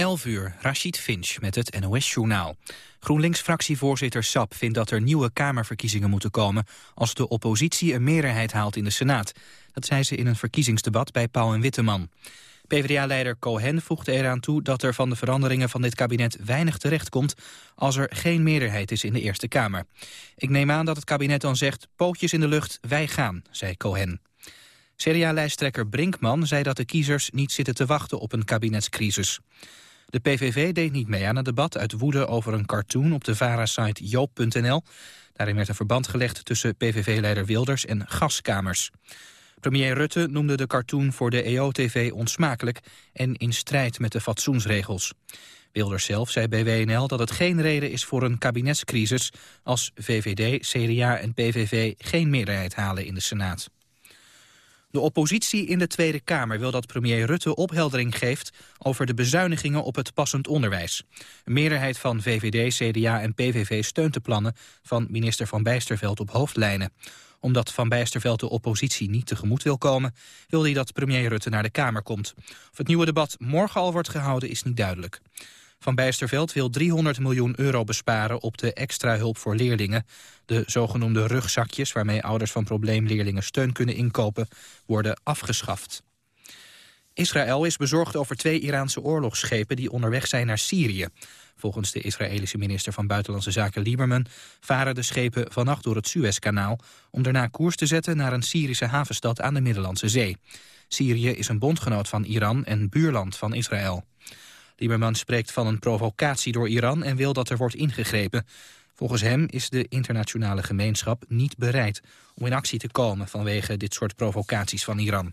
11 uur, Rashid Finch met het NOS-journaal. GroenLinks-fractievoorzitter Sap vindt dat er nieuwe Kamerverkiezingen moeten komen... als de oppositie een meerderheid haalt in de Senaat. Dat zei ze in een verkiezingsdebat bij Pauw en Witteman. PvdA-leider Cohen voegde eraan toe dat er van de veranderingen van dit kabinet weinig terechtkomt als er geen meerderheid is in de Eerste Kamer. Ik neem aan dat het kabinet dan zegt, pootjes in de lucht, wij gaan, zei Cohen. CDA-lijsttrekker Brinkman zei dat de kiezers niet zitten te wachten op een kabinetscrisis. De PVV deed niet mee aan het debat uit woede over een cartoon op de VARA-site joop.nl. Daarin werd een verband gelegd tussen PVV-leider Wilders en gaskamers. Premier Rutte noemde de cartoon voor de EO-TV onsmakelijk en in strijd met de fatsoensregels. Wilders zelf zei bij WNL dat het geen reden is voor een kabinetscrisis als VVD, CDA en PVV geen meerderheid halen in de Senaat. De oppositie in de Tweede Kamer wil dat premier Rutte opheldering geeft over de bezuinigingen op het passend onderwijs. Een meerderheid van VVD, CDA en PVV steunt de plannen van minister Van Bijsterveld op hoofdlijnen. Omdat Van Bijsterveld de oppositie niet tegemoet wil komen, wil hij dat premier Rutte naar de Kamer komt. Of het nieuwe debat morgen al wordt gehouden is niet duidelijk. Van Bijsterveld wil 300 miljoen euro besparen op de extra hulp voor leerlingen. De zogenoemde rugzakjes waarmee ouders van probleemleerlingen steun kunnen inkopen, worden afgeschaft. Israël is bezorgd over twee Iraanse oorlogsschepen die onderweg zijn naar Syrië. Volgens de Israëlische minister van Buitenlandse Zaken Lieberman varen de schepen vannacht door het Suezkanaal om daarna koers te zetten naar een Syrische havenstad aan de Middellandse Zee. Syrië is een bondgenoot van Iran en buurland van Israël. Lieberman spreekt van een provocatie door Iran en wil dat er wordt ingegrepen. Volgens hem is de internationale gemeenschap niet bereid om in actie te komen vanwege dit soort provocaties van Iran.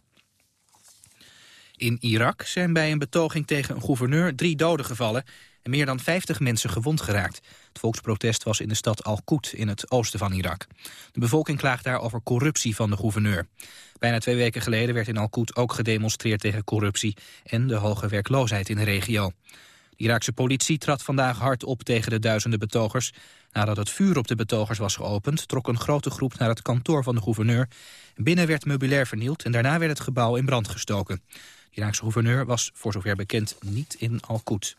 In Irak zijn bij een betoging tegen een gouverneur drie doden gevallen meer dan 50 mensen gewond geraakt. Het volksprotest was in de stad Al-Qud in het oosten van Irak. De bevolking klaagt daar over corruptie van de gouverneur. Bijna twee weken geleden werd in Al-Qud ook gedemonstreerd tegen corruptie en de hoge werkloosheid in de regio. De Iraakse politie trad vandaag hard op tegen de duizenden betogers. Nadat het vuur op de betogers was geopend, trok een grote groep naar het kantoor van de gouverneur. Binnen werd meubilair vernield en daarna werd het gebouw in brand gestoken. De Iraakse gouverneur was voor zover bekend niet in Al-Qud.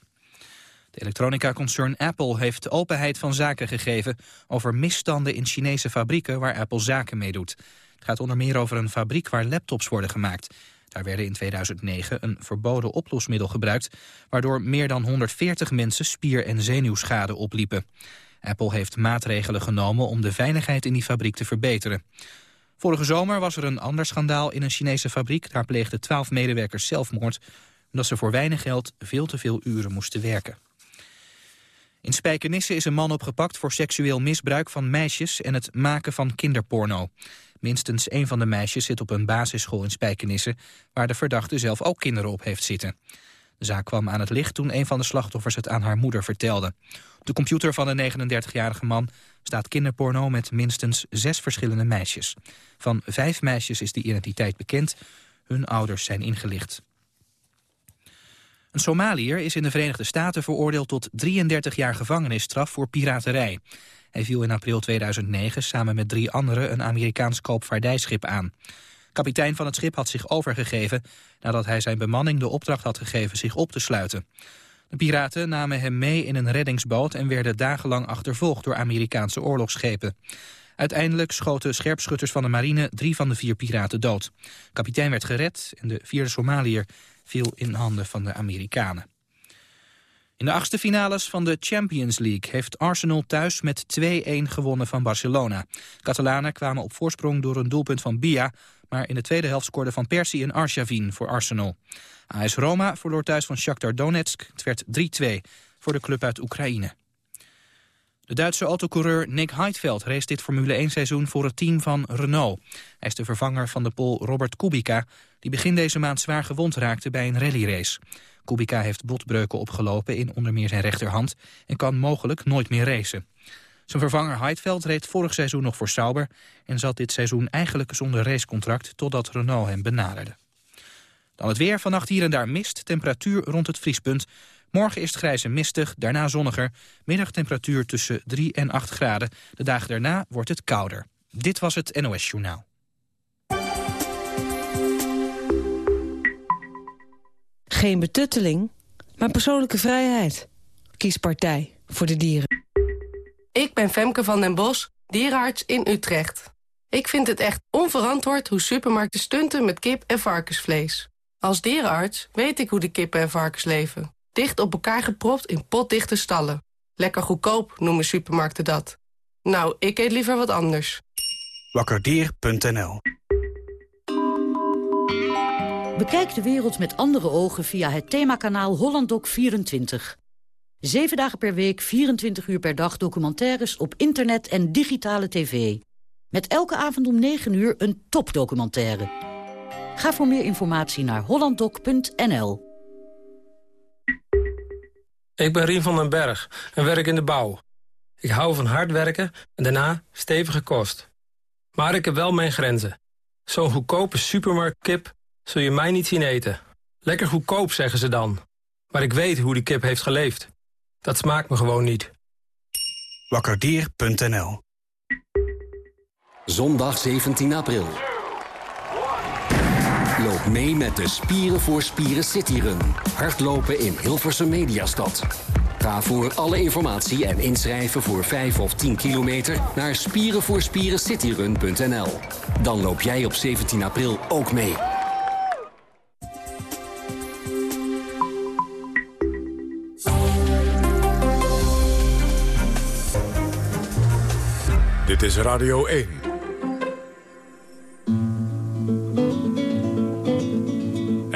De elektronica-concern Apple heeft openheid van zaken gegeven over misstanden in Chinese fabrieken waar Apple zaken mee doet. Het gaat onder meer over een fabriek waar laptops worden gemaakt. Daar werden in 2009 een verboden oplosmiddel gebruikt... waardoor meer dan 140 mensen spier- en zenuwschade opliepen. Apple heeft maatregelen genomen om de veiligheid in die fabriek te verbeteren. Vorige zomer was er een ander schandaal in een Chinese fabriek. Daar pleegden 12 medewerkers zelfmoord... omdat ze voor weinig geld veel te veel uren moesten werken. In Spijkenisse is een man opgepakt voor seksueel misbruik van meisjes... en het maken van kinderporno. Minstens één van de meisjes zit op een basisschool in Spijkenisse... waar de verdachte zelf ook kinderen op heeft zitten. De zaak kwam aan het licht toen een van de slachtoffers het aan haar moeder vertelde. Op de computer van de 39-jarige man staat kinderporno met minstens zes verschillende meisjes. Van vijf meisjes is de identiteit bekend. Hun ouders zijn ingelicht. Een Somaliër is in de Verenigde Staten veroordeeld tot 33 jaar gevangenisstraf voor piraterij. Hij viel in april 2009 samen met drie anderen een Amerikaans koopvaardijschip aan. Kapitein van het schip had zich overgegeven nadat hij zijn bemanning de opdracht had gegeven zich op te sluiten. De piraten namen hem mee in een reddingsboot en werden dagenlang achtervolgd door Amerikaanse oorlogsschepen. Uiteindelijk schoten scherpschutters van de marine drie van de vier piraten dood. kapitein werd gered en de vierde Somaliër viel in handen van de Amerikanen. In de achtste finales van de Champions League heeft Arsenal thuis met 2-1 gewonnen van Barcelona. Catalanen kwamen op voorsprong door een doelpunt van Bia, maar in de tweede helft scoorde Van Persie en Arshavin voor Arsenal. AS Roma verloor thuis van Shakhtar Donetsk. Het werd 3-2 voor de club uit Oekraïne. De Duitse autocoureur Nick Heidfeld race dit Formule 1-seizoen voor het team van Renault. Hij is de vervanger van de Pool Robert Kubica, die begin deze maand zwaar gewond raakte bij een rallyrace. Kubica heeft botbreuken opgelopen in onder meer zijn rechterhand en kan mogelijk nooit meer racen. Zijn vervanger Heidfeld reed vorig seizoen nog voor Sauber en zat dit seizoen eigenlijk zonder racecontract totdat Renault hem benaderde. Dan het weer, vannacht hier en daar mist, temperatuur rond het vriespunt. Morgen is het grijs en mistig, daarna zonniger. Middagtemperatuur tussen 3 en 8 graden. De dagen daarna wordt het kouder. Dit was het NOS Journaal. Geen betutteling? Mijn persoonlijke vrijheid. Kies partij voor de dieren. Ik ben Femke van den Bos, dierenarts in Utrecht. Ik vind het echt onverantwoord hoe supermarkten stunten met kip en varkensvlees. Als dierenarts weet ik hoe de kippen en varkens leven. Dicht op elkaar gepropt in potdichte stallen. Lekker goedkoop noemen supermarkten dat. Nou, ik eet liever wat anders. Wakkerdier.nl Bekijk de wereld met andere ogen via het themakanaal HollandDoc24. Zeven dagen per week, 24 uur per dag documentaires op internet en digitale tv. Met elke avond om 9 uur een topdocumentaire. Ga voor meer informatie naar hollanddoc.nl. Ik ben Rien van den Berg en werk in de bouw. Ik hou van hard werken en daarna stevige kost. Maar ik heb wel mijn grenzen. Zo'n goedkope supermarktkip zul je mij niet zien eten. Lekker goedkoop, zeggen ze dan. Maar ik weet hoe die kip heeft geleefd. Dat smaakt me gewoon niet. Wakkerdier.nl Zondag 17 april. Mee met de Spieren voor Spieren Cityrun. Hardlopen in Hilversum Mediastad. Ga voor alle informatie en inschrijven voor 5 of 10 kilometer naar spierenvoorspierencityrun.nl. Dan loop jij op 17 april ook mee. Dit is Radio 1.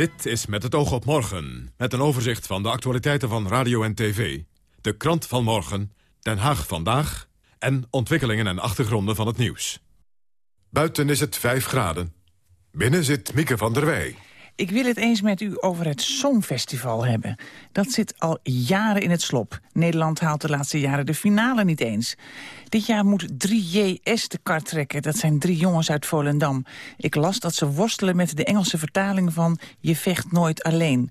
Dit is Met het oog op morgen. Met een overzicht van de actualiteiten van radio en tv. De krant van morgen, Den Haag vandaag... en ontwikkelingen en achtergronden van het nieuws. Buiten is het 5 graden. Binnen zit Mieke van der Wij. Ik wil het eens met u over het Songfestival hebben. Dat zit al jaren in het slop. Nederland haalt de laatste jaren de finale niet eens. Dit jaar moet 3JS de kart trekken. Dat zijn drie jongens uit Volendam. Ik las dat ze worstelen met de Engelse vertaling van... Je vecht nooit alleen.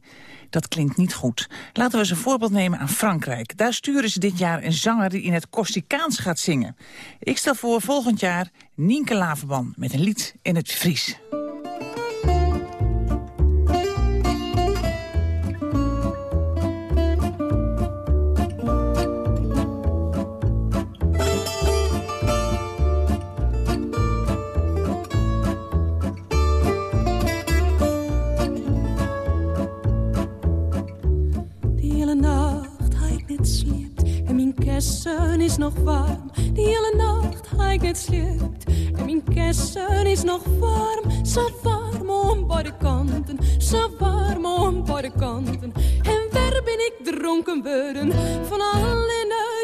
Dat klinkt niet goed. Laten we eens een voorbeeld nemen aan Frankrijk. Daar sturen ze dit jaar een zanger die in het Corsicaans gaat zingen. Ik stel voor volgend jaar Nienke Laverban met een lied in het Fries. Kersen is nog warm. Die hele nacht ga ik net sliept. En mijn kersen is nog warm. Zo warm om beide kanten. Zo warm om beide kanten. En waar ben ik dronken worden van alle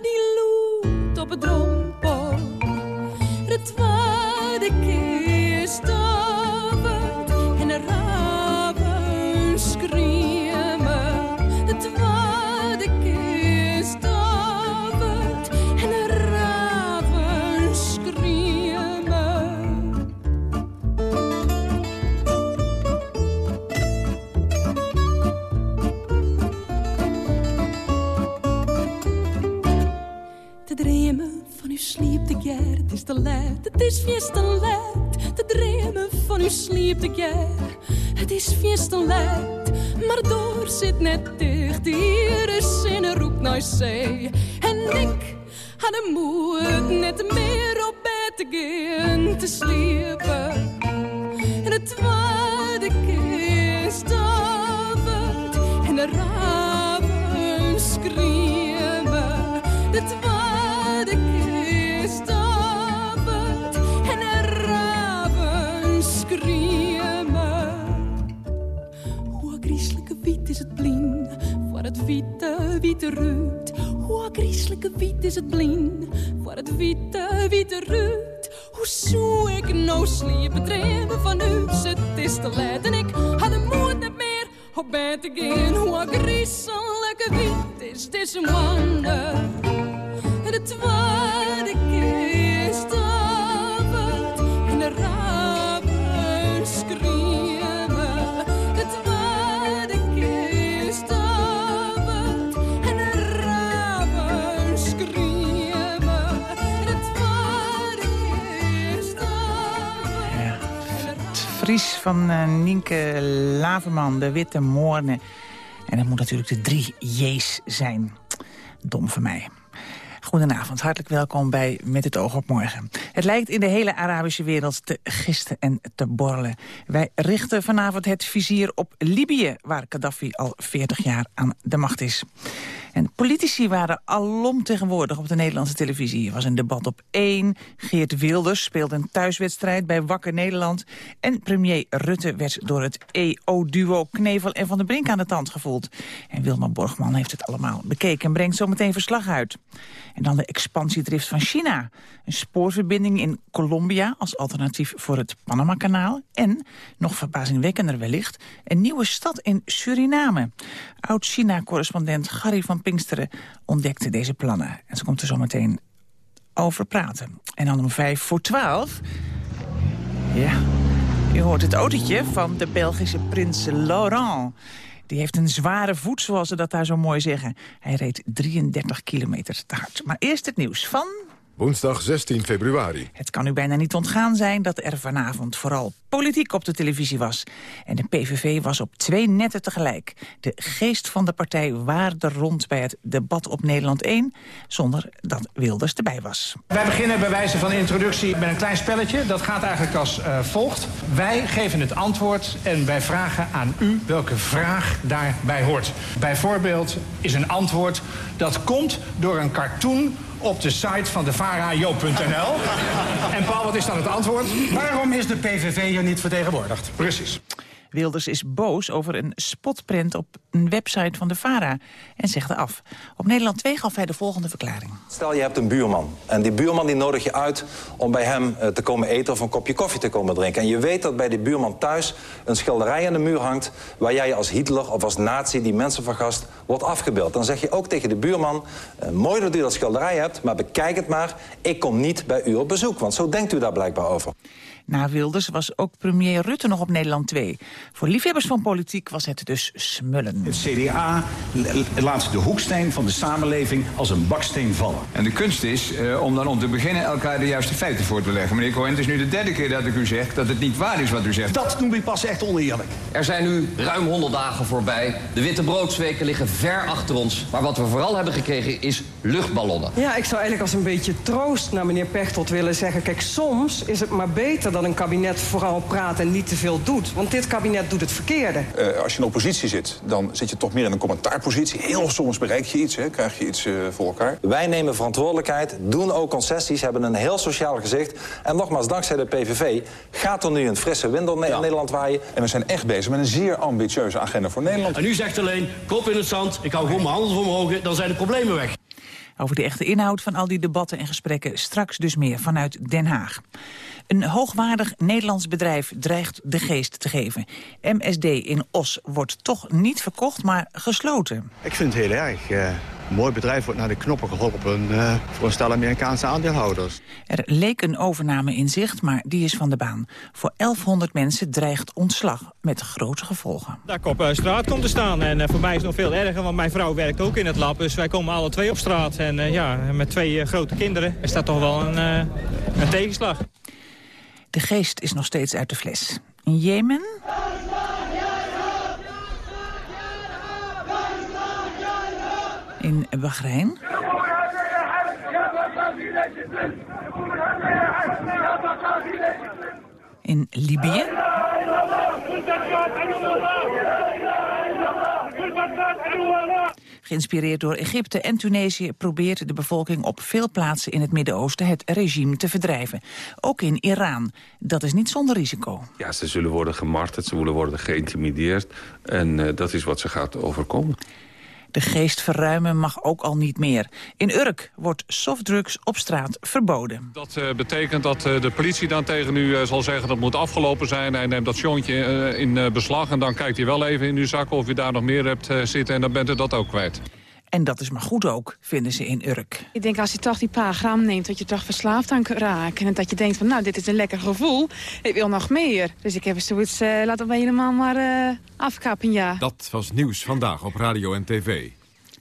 die loet op het drompel. De tweede keer het is laat. Te dromen van uw sliep de keer, het is feest te laat. Maar door zit net dicht, hier is in een roep naar zee. En ik had de moed net meer op bed te gaan te sliepen. En het tweede keer stavend en de raven schreeuwen. Witte, witte ruut. Hoe griezelijke wit is het blien, voor het witte, witte ruut. Hoe zou ik nou sliepen dreven van u? Het is te laat en ik had de moed niet meer op bed te gaan. Hoe griezelig wit is deze wonder. De tweede keer Vries van eh, Nienke Laverman, de Witte Moorne. En dat moet natuurlijk de drie J's zijn. Dom van mij. Goedenavond, hartelijk welkom bij Met het oog op morgen. Het lijkt in de hele Arabische wereld te gisten en te borrelen. Wij richten vanavond het vizier op Libië... waar Gaddafi al 40 jaar aan de macht is. En politici waren alom tegenwoordig op de Nederlandse televisie. Er was een debat op één. Geert Wilders speelde een thuiswedstrijd bij Wakker Nederland. En premier Rutte werd door het EO-duo Knevel en Van der Brink aan de tand gevoeld. En Wilma Borgman heeft het allemaal bekeken en brengt zo meteen verslag uit. En dan de expansiedrift van China. Een spoorverbinding in Colombia als alternatief voor het Panama-kanaal. En, nog verbazingwekkender wellicht, een nieuwe stad in Suriname. Oud-China-correspondent Gary van Pinksteren ontdekte deze plannen. En ze komt er zo meteen over praten. En dan om vijf voor twaalf... Ja, u hoort het autootje van de Belgische prins Laurent. Die heeft een zware voet, zoals ze dat daar zo mooi zeggen. Hij reed 33 kilometer te hard. Maar eerst het nieuws van... Woensdag 16 februari. Het kan u bijna niet ontgaan zijn dat er vanavond vooral politiek op de televisie was. En de PVV was op twee netten tegelijk. De geest van de partij waarde rond bij het debat op Nederland 1... zonder dat Wilders erbij was. Wij beginnen bij wijze van introductie met een klein spelletje. Dat gaat eigenlijk als uh, volgt. Wij geven het antwoord en wij vragen aan u welke vraag daarbij hoort. Bijvoorbeeld is een antwoord dat komt door een cartoon op de site van de varajo.nl. En Paul, wat is dan het antwoord? Waarom is de PVV hier niet vertegenwoordigd? Precies. Wilders is boos over een spotprint op een website van de VARA en zegt af. Op Nederland 2 gaf hij de volgende verklaring. Stel je hebt een buurman en die buurman die nodig je uit om bij hem te komen eten of een kopje koffie te komen drinken. En je weet dat bij die buurman thuis een schilderij aan de muur hangt waar jij als Hitler of als nazi die mensen vergast wordt afgebeeld. Dan zeg je ook tegen de buurman, mooi dat u dat schilderij hebt, maar bekijk het maar, ik kom niet bij u op bezoek. Want zo denkt u daar blijkbaar over. Na Wilders was ook premier Rutte nog op Nederland 2. Voor liefhebbers van politiek was het dus smullen. Het CDA laat de hoeksteen van de samenleving als een baksteen vallen. En de kunst is uh, om dan om te beginnen elkaar de juiste feiten voor te leggen. Meneer Cohen, het is nu de derde keer dat ik u zeg dat het niet waar is wat u zegt. Dat noem ik pas echt oneerlijk. Er zijn nu ruim 100 dagen voorbij. De witte broodsweken liggen ver achter ons. Maar wat we vooral hebben gekregen is luchtballonnen. Ja, ik zou eigenlijk als een beetje troost naar meneer Pechtold willen zeggen... kijk, soms is het maar beter dat een kabinet vooral praat en niet te veel doet. Want dit kabinet doet het verkeerde. Uh, als je in oppositie zit, dan zit je toch meer in een commentaarpositie. Heel soms bereik je iets, hè, krijg je iets uh, voor elkaar. Wij nemen verantwoordelijkheid, doen ook concessies, hebben een heel sociaal gezicht. En nogmaals, dankzij de PVV gaat er nu een frisse wind door ja. Nederland waaien. En we zijn echt bezig met een zeer ambitieuze agenda voor Nederland. En u zegt alleen, kop in het zand, ik hou gewoon mijn handen omhoog, dan zijn de problemen weg. Over de echte inhoud van al die debatten en gesprekken straks dus meer vanuit Den Haag. Een hoogwaardig Nederlands bedrijf dreigt de geest te geven. MSD in Os wordt toch niet verkocht, maar gesloten. Ik vind het heel erg. Uh, een mooi bedrijf wordt naar de knoppen geholpen uh, voor een stel Amerikaanse aandeelhouders. Er leek een overname in zicht, maar die is van de baan. Voor 1100 mensen dreigt ontslag met grote gevolgen. Dat ik op uh, straat kom te staan en uh, voor mij is het nog veel erger, want mijn vrouw werkt ook in het lab. Dus wij komen alle twee op straat en ja, met twee grote kinderen is dat toch wel een, een tegenslag. De geest is nog steeds uit de fles. In Jemen... In Bahrein... In Libië... Geïnspireerd door Egypte en Tunesië probeert de bevolking op veel plaatsen in het Midden-Oosten het regime te verdrijven. Ook in Iran. Dat is niet zonder risico. Ja, ze zullen worden gemarteld, ze zullen worden geïntimideerd en uh, dat is wat ze gaat overkomen. De geest verruimen mag ook al niet meer. In Urk wordt softdrugs op straat verboden. Dat uh, betekent dat uh, de politie dan tegen u uh, zal zeggen dat moet afgelopen zijn. Hij neemt dat jointje in beslag en dan kijkt hij wel even in uw zak of u daar nog meer hebt zitten en dan bent u dat ook kwijt. En dat is maar goed ook, vinden ze in Urk. Ik denk als je toch die paar gram neemt, dat je toch verslaafd aan kunt raken. En dat je denkt van, nou, dit is een lekker gevoel. Ik wil nog meer. Dus ik heb zoiets, uh, laten we helemaal maar uh, afkappen, ja. Dat was nieuws vandaag op radio en tv.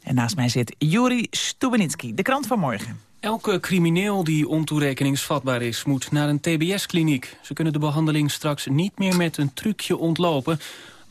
En naast mij zit Juri Stubenitski, de krant van morgen. Elke crimineel die ontoerekeningsvatbaar is, moet naar een tbs-kliniek. Ze kunnen de behandeling straks niet meer met een trucje ontlopen...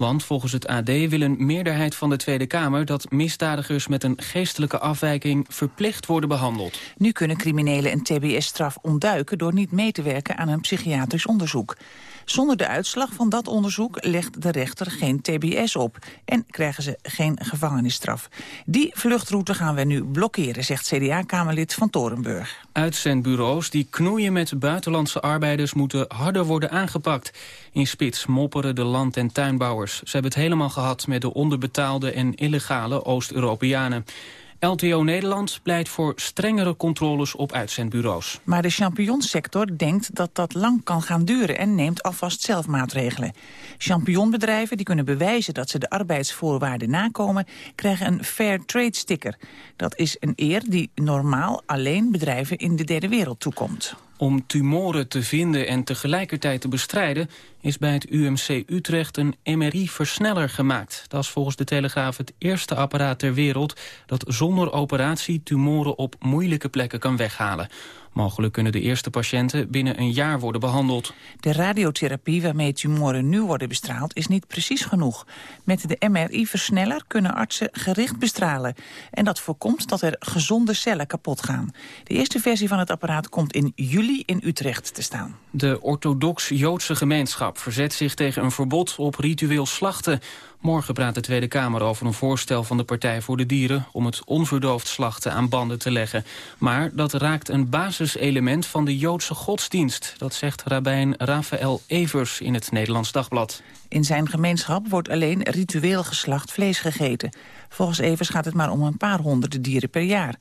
Want volgens het AD wil een meerderheid van de Tweede Kamer... dat misdadigers met een geestelijke afwijking verplicht worden behandeld. Nu kunnen criminelen een tbs-straf ontduiken... door niet mee te werken aan een psychiatrisch onderzoek. Zonder de uitslag van dat onderzoek legt de rechter geen tbs op... en krijgen ze geen gevangenisstraf. Die vluchtroute gaan we nu blokkeren, zegt CDA-kamerlid van Torenburg. Uitzendbureaus die knoeien met buitenlandse arbeiders... moeten harder worden aangepakt. In Spits mopperen de land- en tuinbouwers. Ze hebben het helemaal gehad met de onderbetaalde en illegale Oost-Europeanen. LTO Nederland pleit voor strengere controles op uitzendbureaus. Maar de champignonsector denkt dat dat lang kan gaan duren... en neemt alvast zelf maatregelen. Champignonbedrijven die kunnen bewijzen dat ze de arbeidsvoorwaarden nakomen... krijgen een Fair Trade sticker. Dat is een eer die normaal alleen bedrijven in de derde wereld toekomt. Om tumoren te vinden en tegelijkertijd te bestrijden... is bij het UMC Utrecht een MRI-versneller gemaakt. Dat is volgens de Telegraaf het eerste apparaat ter wereld... dat zonder operatie tumoren op moeilijke plekken kan weghalen. Mogelijk kunnen de eerste patiënten binnen een jaar worden behandeld. De radiotherapie waarmee tumoren nu worden bestraald is niet precies genoeg. Met de MRI-versneller kunnen artsen gericht bestralen. En dat voorkomt dat er gezonde cellen kapot gaan. De eerste versie van het apparaat komt in juli in Utrecht te staan. De orthodox-Joodse gemeenschap verzet zich tegen een verbod op ritueel slachten. Morgen praat de Tweede Kamer over een voorstel van de Partij voor de Dieren... om het onverdoofd slachten aan banden te leggen. Maar dat raakt een basiselement van de Joodse godsdienst. Dat zegt rabbijn Rafael Evers in het Nederlands Dagblad. In zijn gemeenschap wordt alleen ritueel geslacht vlees gegeten. Volgens Evers gaat het maar om een paar honderden dieren per jaar.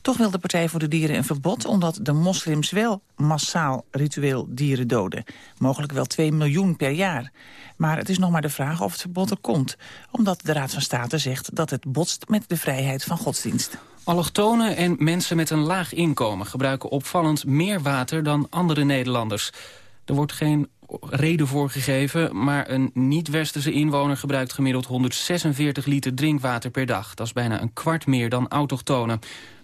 Toch wil de Partij voor de Dieren een verbod... omdat de moslims wel massaal ritueel dieren doden. Mogelijk wel 2 miljoen per jaar. Maar het is nog maar de vraag of het verbod er komt. Omdat de Raad van State zegt dat het botst met de vrijheid van godsdienst. Allochtonen en mensen met een laag inkomen gebruiken opvallend meer water dan andere Nederlanders. Er wordt geen reden voor gegeven, maar een niet-westerse inwoner gebruikt gemiddeld 146 liter drinkwater per dag. Dat is bijna een kwart meer dan autochtonen.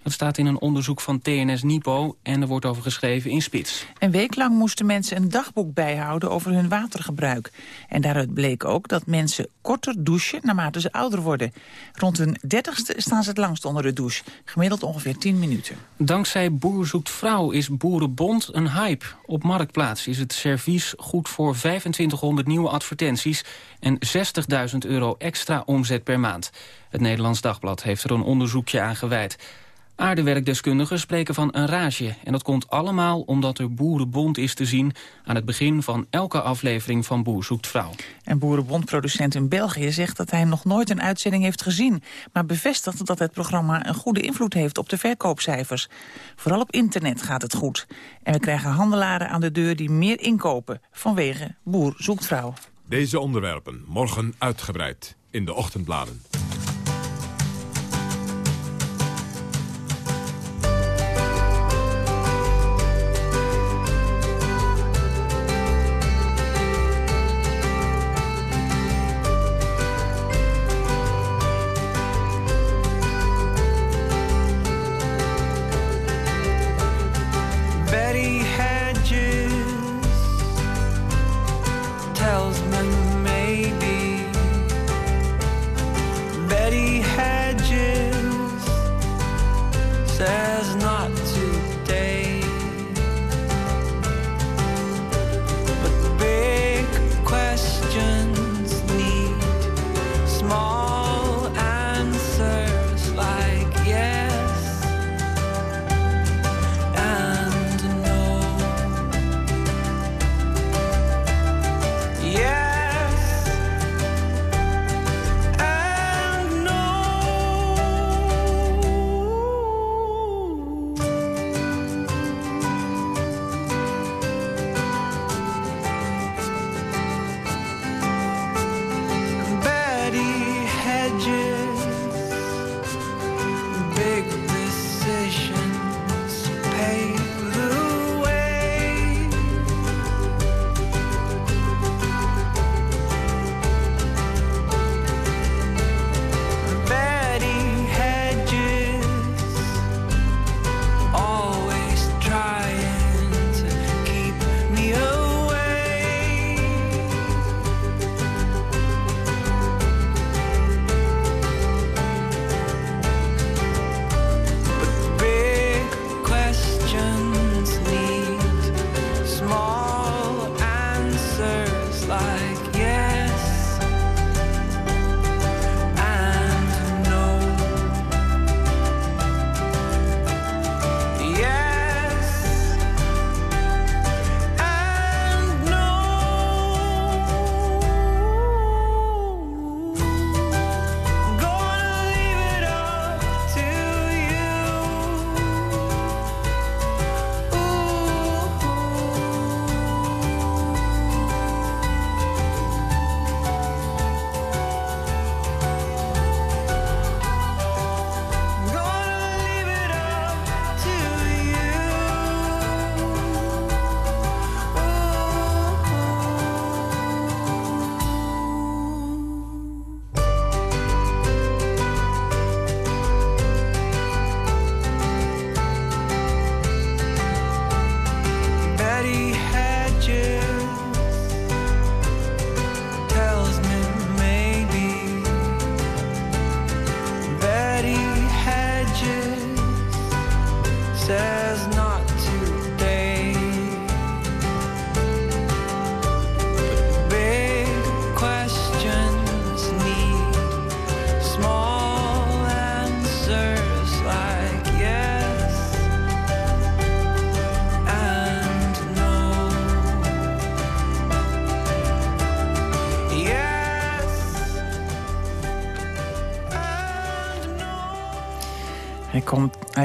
Dat staat in een onderzoek van TNS Nipo en er wordt over geschreven in Spits. Een week lang moesten mensen een dagboek bijhouden over hun watergebruik. En daaruit bleek ook dat mensen korter douchen naarmate ze ouder worden. Rond hun dertigste staan ze het langst onder de douche. Gemiddeld ongeveer 10 minuten. Dankzij Boer zoekt vrouw is Boerenbond een hype. Op Marktplaats is het servies goed voor 2500 nieuwe advertenties... en 60.000 euro extra omzet per maand. Het Nederlands Dagblad heeft er een onderzoekje aan gewijd. Aardewerkdeskundigen spreken van een rage. En dat komt allemaal omdat er Boerenbond is te zien... aan het begin van elke aflevering van Boer zoekt vrouw. En Boerenbondproducent in België zegt dat hij nog nooit een uitzending heeft gezien... maar bevestigt dat het programma een goede invloed heeft op de verkoopcijfers. Vooral op internet gaat het goed. En we krijgen handelaren aan de deur die meer inkopen... vanwege Boer zoekt vrouw. Deze onderwerpen morgen uitgebreid in de ochtendbladen.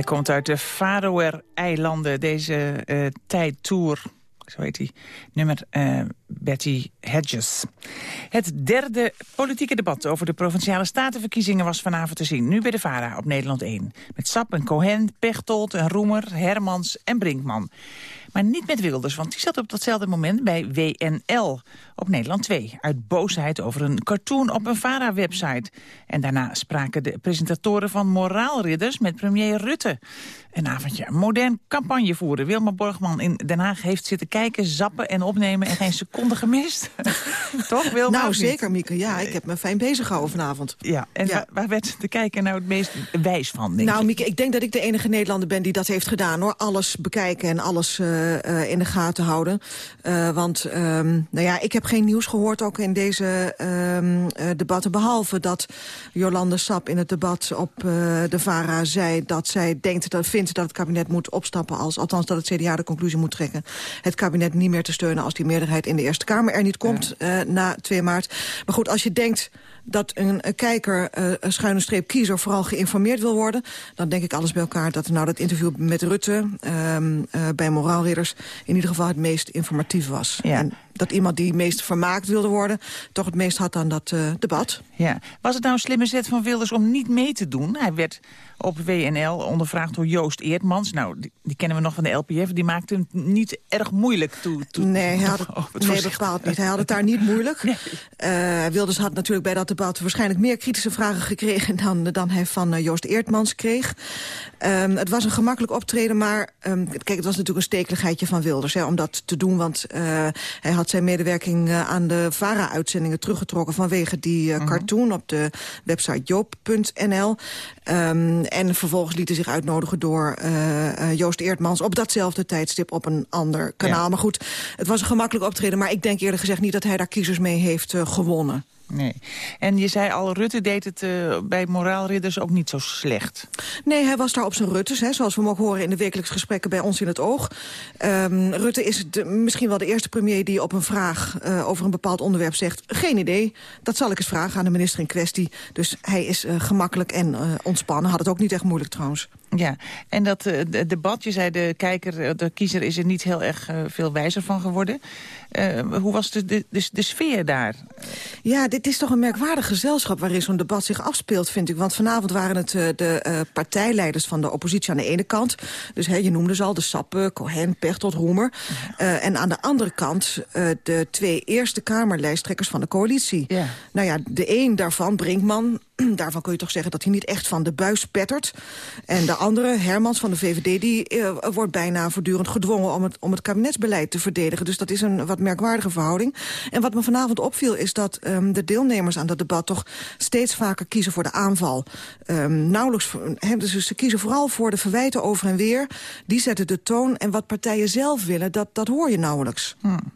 Hij komt uit de Faroe-eilanden, deze uh, tijdtour zo heet hij, nummer uh, Betty Hedges. Het derde politieke debat over de Provinciale Statenverkiezingen was vanavond te zien. Nu bij de VARA op Nederland 1. Met Sap en Cohen, Pechtold en Roemer, Hermans en Brinkman. Maar niet met Wilders, want die zat op datzelfde moment bij WNL op Nederland 2. Uit boosheid over een cartoon op een VARA-website. En daarna spraken de presentatoren van Moraalridders met premier Rutte. Een avondje modern campagne voeren. Wilma Borgman in Den Haag heeft zitten kijken, zappen en opnemen... en geen seconde gemist. Toch, Wilma? Nou, zeker, Mieke. Ja, ik heb me fijn bezig gehouden vanavond. Ja, en Waar, waar, werd de kijker nou het meest wijs van, denk Nou, Mieke, ik denk dat ik de enige Nederlander ben die dat heeft gedaan, hoor. Alles bekijken en alles uh, uh, in de gaten houden. Uh, want, um, nou ja, ik heb geen nieuws gehoord ook in deze um, debatten... behalve dat Jolande Sap in het debat op de VARA zei... dat zij denkt dat vindt dat het kabinet moet opstappen als... althans dat het CDA de conclusie moet trekken... het kabinet niet meer te steunen als die meerderheid in de Eerste Kamer er niet komt ja. na 2 maart. Maar goed, als je denkt dat een, een kijker, uh, een schuine streep kiezer... vooral geïnformeerd wil worden... dan denk ik alles bij elkaar dat nou dat interview met Rutte... Um, uh, bij Moraalridders in ieder geval het meest informatief was. Ja. En dat iemand die het meest vermaakt wilde worden... toch het meest had aan dat uh, debat. Ja. Was het nou een slimme zet van Wilders om niet mee te doen? Hij werd op WNL ondervraagd door Joost Eertmans. Nou, die, die kennen we nog van de LPF. Die maakte hem niet erg moeilijk toe. toe nee, hij had het, oh, nee, bepaald niet. Hij had het daar niet moeilijk. Nee. Uh, Wilders had natuurlijk bij dat debat waarschijnlijk meer kritische vragen gekregen... dan, dan hij van uh, Joost Eertmans kreeg. Um, het was een gemakkelijk optreden, maar um, kijk, het was natuurlijk een stekeligheidje van Wilders... Hè, om dat te doen, want uh, hij had zijn medewerking aan de VARA-uitzendingen teruggetrokken... vanwege die uh, cartoon op de website joop.nl. Um, en vervolgens liet hij zich uitnodigen door uh, Joost Eertmans... op datzelfde tijdstip op een ander kanaal. Ja. Maar goed, het was een gemakkelijk optreden... maar ik denk eerlijk gezegd niet dat hij daar kiezers mee heeft uh, gewonnen. Nee. En je zei al, Rutte deed het uh, bij moraalridders ook niet zo slecht. Nee, hij was daar op zijn Ruttes, hè, zoals we mogen horen in de wekelijkse gesprekken bij ons in het oog. Um, Rutte is de, misschien wel de eerste premier die op een vraag uh, over een bepaald onderwerp zegt... geen idee, dat zal ik eens vragen aan de minister in kwestie. Dus hij is uh, gemakkelijk en ontspannen. Had het ook niet echt moeilijk trouwens. Ja, en dat uh, debat, je zei de kijker, de kiezer is er niet heel erg veel wijzer van geworden. Uh, hoe was de, de, de, de, sfeer daar? Ja, dit is toch een merkwaardig gezelschap waarin zo'n debat zich afspeelt, vind ik. Want vanavond waren het de partijleiders van de oppositie aan de ene kant. Dus he, je noemde ze al, de Sappen, Cohen, Pechtold, Roemer. Ja. en aan de andere kant de twee eerste Kamerlijsttrekkers van de coalitie. Ja. Nou ja, de een daarvan, Brinkman, daarvan kun je toch zeggen dat hij niet echt van de buis pettert. En de andere, Hermans van de VVD, die uh, wordt bijna voortdurend gedwongen om het, om het kabinetsbeleid te verdedigen. Dus dat is een wat merkwaardige verhouding. En wat me vanavond opviel is dat um, de deelnemers aan dat debat toch steeds vaker kiezen voor de aanval. Um, nauwelijks, he, dus ze kiezen vooral voor de verwijten over en weer. Die zetten de toon en wat partijen zelf willen, dat, dat hoor je nauwelijks. Hmm.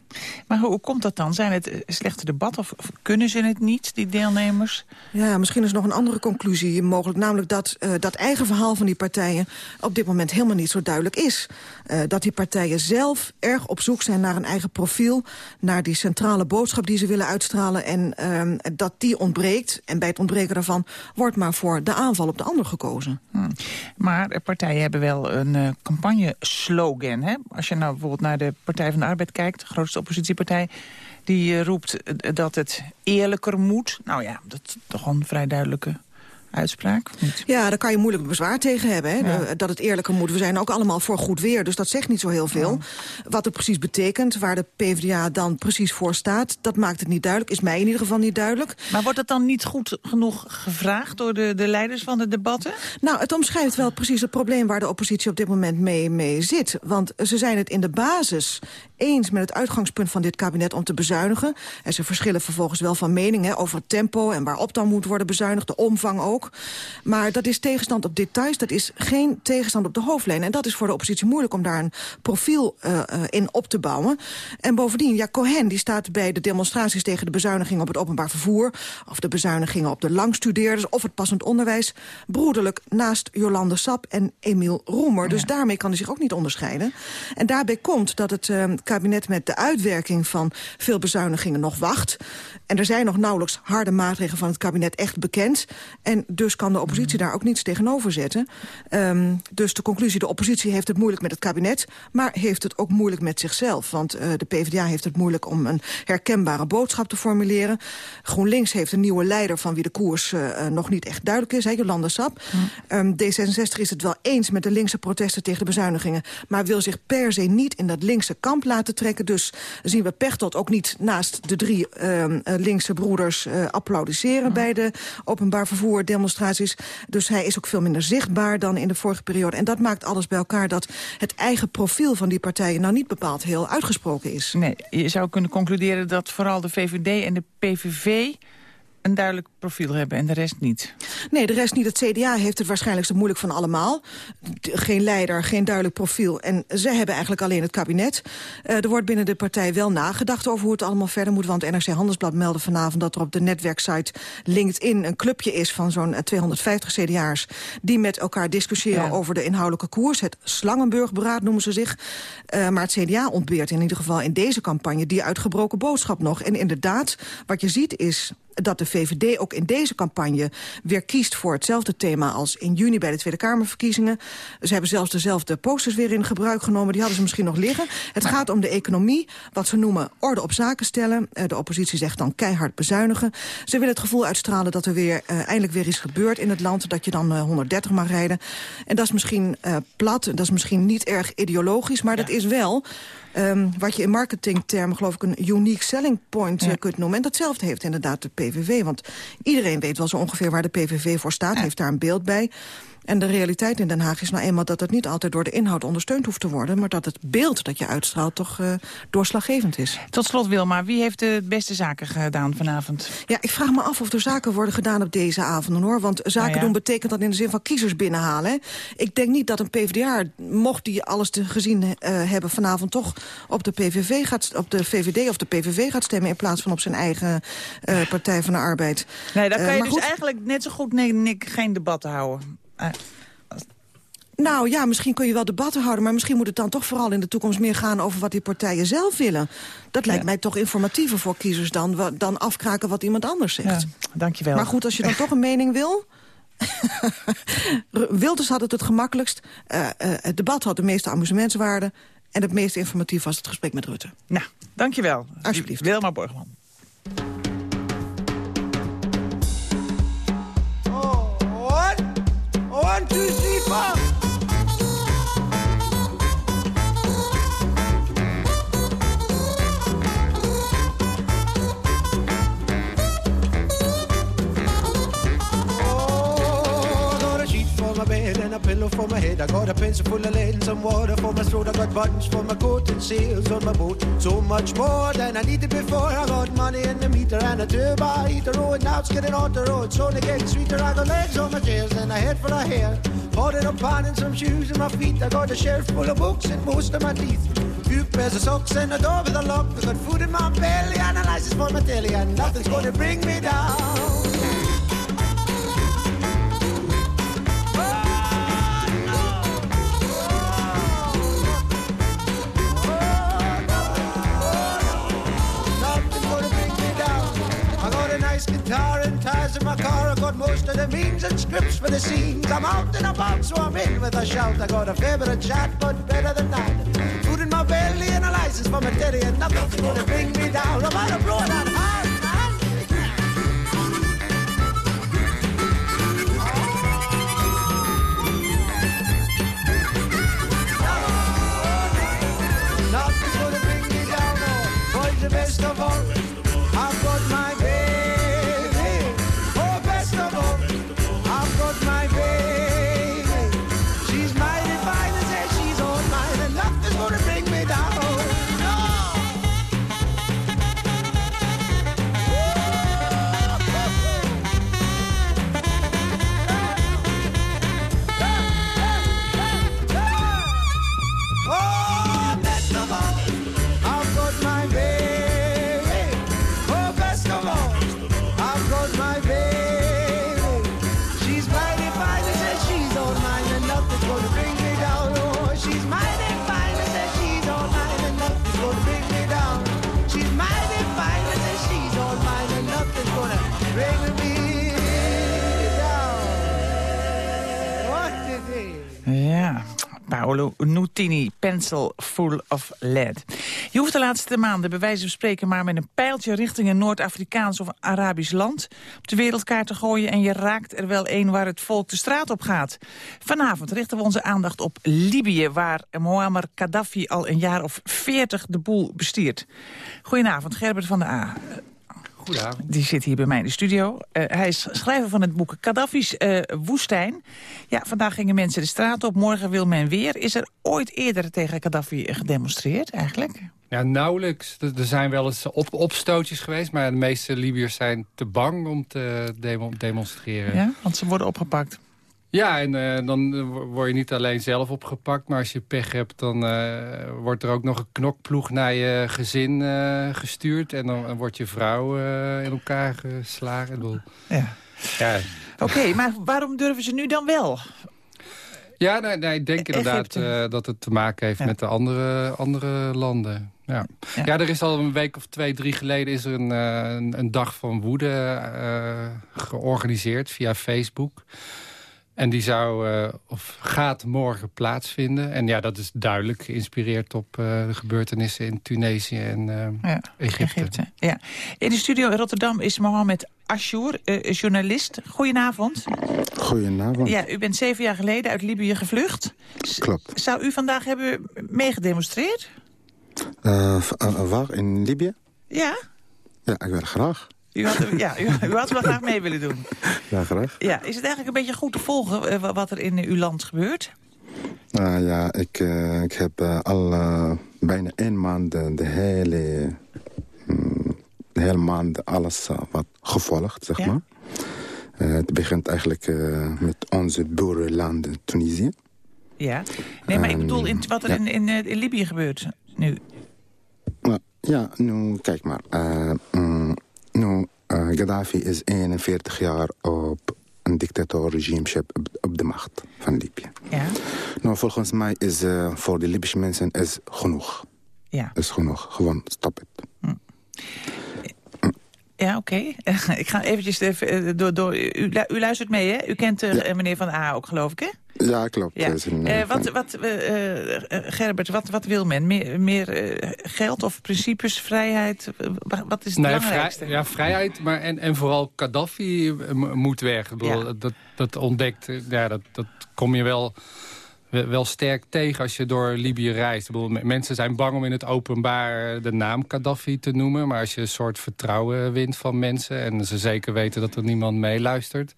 Maar hoe komt dat dan? Zijn het slechte debatten of, of kunnen ze het niet, die deelnemers? Ja, misschien is nog een andere conclusie mogelijk. Namelijk dat uh, dat eigen verhaal van die partijen op dit moment helemaal niet zo duidelijk is. Uh, dat die partijen zelf erg op zoek zijn naar een eigen profiel. Naar die centrale boodschap die ze willen uitstralen. En uh, dat die ontbreekt. En bij het ontbreken daarvan wordt maar voor de aanval op de ander gekozen. Hmm. Maar partijen hebben wel een uh, campagneslogan. Hè? Als je nou bijvoorbeeld naar de Partij van de Arbeid kijkt, de grootste oppositiepartij die uh, roept dat het eerlijker moet. Nou ja, dat is toch een vrij duidelijke uitspraak? Niet? Ja, daar kan je moeilijk bezwaar tegen hebben. Hè? Ja. Dat het eerlijker moet. We zijn ook allemaal voor goed weer, dus dat zegt niet zo heel veel. Wat het precies betekent, waar de PvdA dan precies voor staat... dat maakt het niet duidelijk, is mij in ieder geval niet duidelijk. Maar wordt het dan niet goed genoeg gevraagd door de, de leiders van de debatten? Nou, het omschrijft wel precies het probleem waar de oppositie op dit moment mee, mee zit. Want ze zijn het in de basis eens met het uitgangspunt van dit kabinet om te bezuinigen. En ze verschillen vervolgens wel van mening hè, over het tempo... en waarop dan moet worden bezuinigd, de omvang ook. Maar dat is tegenstand op details, dat is geen tegenstand op de hoofdlijn. En dat is voor de oppositie moeilijk om daar een profiel uh, uh, in op te bouwen. En bovendien, ja, Cohen die staat bij de demonstraties tegen de bezuinigingen op het openbaar vervoer... of de bezuinigingen op de langstudeerders of het passend onderwijs... broederlijk naast Jolande Sap en Emiel Roemer. Ja. Dus daarmee kan hij zich ook niet onderscheiden. En daarbij komt dat het uh, kabinet met de uitwerking van veel bezuinigingen nog wacht. En er zijn nog nauwelijks harde maatregelen van het kabinet echt bekend. En dus kan de oppositie daar ook niets tegenover zetten. Ehm, dus de conclusie, de oppositie heeft het moeilijk met het kabinet... maar heeft het ook moeilijk met zichzelf. Want uh, de PvdA heeft het moeilijk om een herkenbare boodschap te formuleren. GroenLinks heeft een nieuwe leider van wie de koers uh, nog niet echt duidelijk is. Hè, Jolanda Sap. Um, D66 is het wel eens met de linkse protesten tegen de bezuinigingen... maar wil zich per se niet in dat linkse kamp laten trekken. Dus zien we Pechtold ook niet naast de drie uh, linkse broeders applaudisseren... bij de openbaar vervoer demonstraties. Dus hij is ook veel minder zichtbaar dan in de vorige periode. En dat maakt alles bij elkaar dat het eigen profiel van die partijen... nou niet bepaald heel uitgesproken is. Nee, je zou kunnen concluderen dat vooral de VVD en de PVV een duidelijk profiel hebben en de rest niet. Nee, de rest niet. Het CDA heeft het waarschijnlijk zo moeilijk van allemaal. Geen leider, geen duidelijk profiel. En zij hebben eigenlijk alleen het kabinet. Uh, er wordt binnen de partij wel nagedacht over hoe het allemaal verder moet. Want NRC Handelsblad meldde vanavond dat er op de netwerksite LinkedIn... een clubje is van zo'n 250 CDA'ers... die met elkaar discussiëren ja. over de inhoudelijke koers. Het Slangenburgberaad noemen ze zich. Uh, maar het CDA ontbeert in ieder geval in deze campagne... die uitgebroken boodschap nog. En inderdaad, wat je ziet is dat de VVD ook in deze campagne weer kiest voor hetzelfde thema als in juni bij de Tweede Kamerverkiezingen. Ze hebben zelfs dezelfde posters weer in gebruik genomen. Die hadden ze misschien nog liggen. Het gaat om de economie, wat ze noemen orde op zaken stellen. De oppositie zegt dan keihard bezuinigen. Ze willen het gevoel uitstralen dat er weer uh, eindelijk weer iets gebeurt in het land. Dat je dan uh, 130 mag rijden. En dat is misschien uh, plat, dat is misschien niet erg ideologisch, maar ja. dat is wel Um, wat je in marketingtermen geloof ik een unique selling point ja. kunt noemen. En datzelfde heeft inderdaad de PVV. Want iedereen weet wel zo ongeveer waar de PVV voor staat. Heeft daar een beeld bij. En de realiteit in Den Haag is nou eenmaal dat het niet altijd door de inhoud ondersteund hoeft te worden. Maar dat het beeld dat je uitstraalt toch uh, doorslaggevend is. Tot slot Wilma, wie heeft de beste zaken gedaan vanavond? Ja, ik vraag me af of er zaken worden gedaan op deze avonden hoor. Want zaken nou ja. doen betekent dat in de zin van kiezers binnenhalen. Hè. Ik denk niet dat een PvdA, mocht die alles te gezien uh, hebben vanavond toch op de PVV gaat, op de VVD of de PVV gaat stemmen in plaats van op zijn eigen uh, Partij van de Arbeid. Nee, dan kan je dus goed. eigenlijk net zo goed nee, Nick, geen debat houden. Uh, nou ja, misschien kun je wel debatten houden... maar misschien moet het dan toch vooral in de toekomst meer gaan... over wat die partijen zelf willen. Dat lijkt ja. mij toch informatiever voor kiezers dan, dan afkraken wat iemand anders zegt. Ja, dankjewel. Maar goed, als je dan toch een mening wil... Wilders had het het gemakkelijkst. Uh, uh, het debat had de meeste amusementswaarde. En het meest informatief was het gesprek met Rutte. Nou, dankjewel. Alsjeblieft. Wilma Borgman. You see, Bob. Four. a pillow for my head. I got a pencil full of lead and some water for my throat. I got buttons for my coat and sails on my boat. So much more than I needed before. I got money in the meter and a turbo heater. Oh, and now it's getting on the road. So they getting sweeter. I got legs on my chairs and a head for a hair. Bought it up on and some shoes in my feet. I got a shelf full of books and most of my teeth. Few pairs of socks and a door with a lock. I got food in my belly and a license for my telly. And nothing's gonna bring me down. Got most of the means and scripts for the scenes. I'm out and about, so I'm in with a shout. I got a favorite chat, but better than that. Food in my belly and a license for my daddy, and nothing's gonna bring me down. I'm out of blowing Paolo Nutini, Pencil Full of Lead. Je hoeft de laatste maanden bij wijze van spreken maar met een pijltje richting een Noord-Afrikaans of Arabisch land op de wereldkaart te gooien en je raakt er wel een waar het volk de straat op gaat. Vanavond richten we onze aandacht op Libië, waar Muammar Gaddafi al een jaar of veertig de boel bestiert. Goedenavond, Gerbert van der A. Goedenavond. Die zit hier bij mij in de studio. Uh, hij is schrijver van het boek Gaddafi's uh, Woestijn. Ja, vandaag gingen mensen de straat op, morgen wil men weer. Is er ooit eerder tegen Gaddafi gedemonstreerd eigenlijk? Ja, nauwelijks. Er zijn wel eens op opstootjes geweest... maar de meeste Libiërs zijn te bang om te demo demonstreren. Ja, want ze worden opgepakt. Ja, en uh, dan word je niet alleen zelf opgepakt... maar als je pech hebt, dan uh, wordt er ook nog een knokploeg naar je gezin uh, gestuurd... en dan wordt je vrouw in elkaar geslagen. Ja. ja. Oké, okay, maar waarom durven ze nu dan wel? Ja, nee, nee ik denk inderdaad dat het te maken heeft ja. met de andere, andere landen. Ja. ja. Ja. er is al een week of twee, drie geleden is er een, een, een dag van woede georganiseerd via Facebook... En die zou, uh, of gaat morgen plaatsvinden. En ja, dat is duidelijk geïnspireerd op uh, de gebeurtenissen in Tunesië en uh, ja, Egypte. Egypte. Ja. In de studio in Rotterdam is Mohamed Ashour, journalist. Goedenavond. Goedenavond. Ja, u bent zeven jaar geleden uit Libië gevlucht. Klopt. Zou u vandaag hebben meegedemonstreerd? waar, in Libië? Ja. Ja, ik wil graag. U had, ja, u, u, had wel graag mee willen doen. Ja, graag. Ja, is het eigenlijk een beetje goed te volgen wat er in uw land gebeurt? Uh, ja, ik, uh, ik heb uh, al bijna één maand de hele, mm, de hele maand alles wat gevolgd, zeg ja? maar. het begint eigenlijk met onze buurlanden Tunesië. Ja, nee, maar ik bedoel in, wat er ja. in, in, in, Libië gebeurt nu. ja, nu, kijk maar. Mm, nu, uh, Gaddafi is 41 jaar op een dictatorregime op de macht van Libië. Ja. Nou, volgens mij is uh, voor de Libische mensen is genoeg. Ja. Is genoeg. Gewoon, stop het. Hm. Ja, oké. Okay. Ik ga eventjes even door... door u, u luistert mee, hè? U kent uh, ja. meneer Van A ook, geloof ik, hè? Ja, klopt. Ja. Een, uh, wat, wat, uh, Gerbert, wat, wat wil men? Meer, meer geld of principes, vrijheid? Wat is het nee, belangrijkste? Vrij, ja, vrijheid, maar en, en vooral Gaddafi moet weg. Bedoel, ja. dat, dat ontdekt, ja, dat, dat kom je wel wel sterk tegen als je door Libië reist. Bedoel, mensen zijn bang om in het openbaar de naam Gaddafi te noemen. Maar als je een soort vertrouwen wint van mensen... en ze zeker weten dat er niemand meeluistert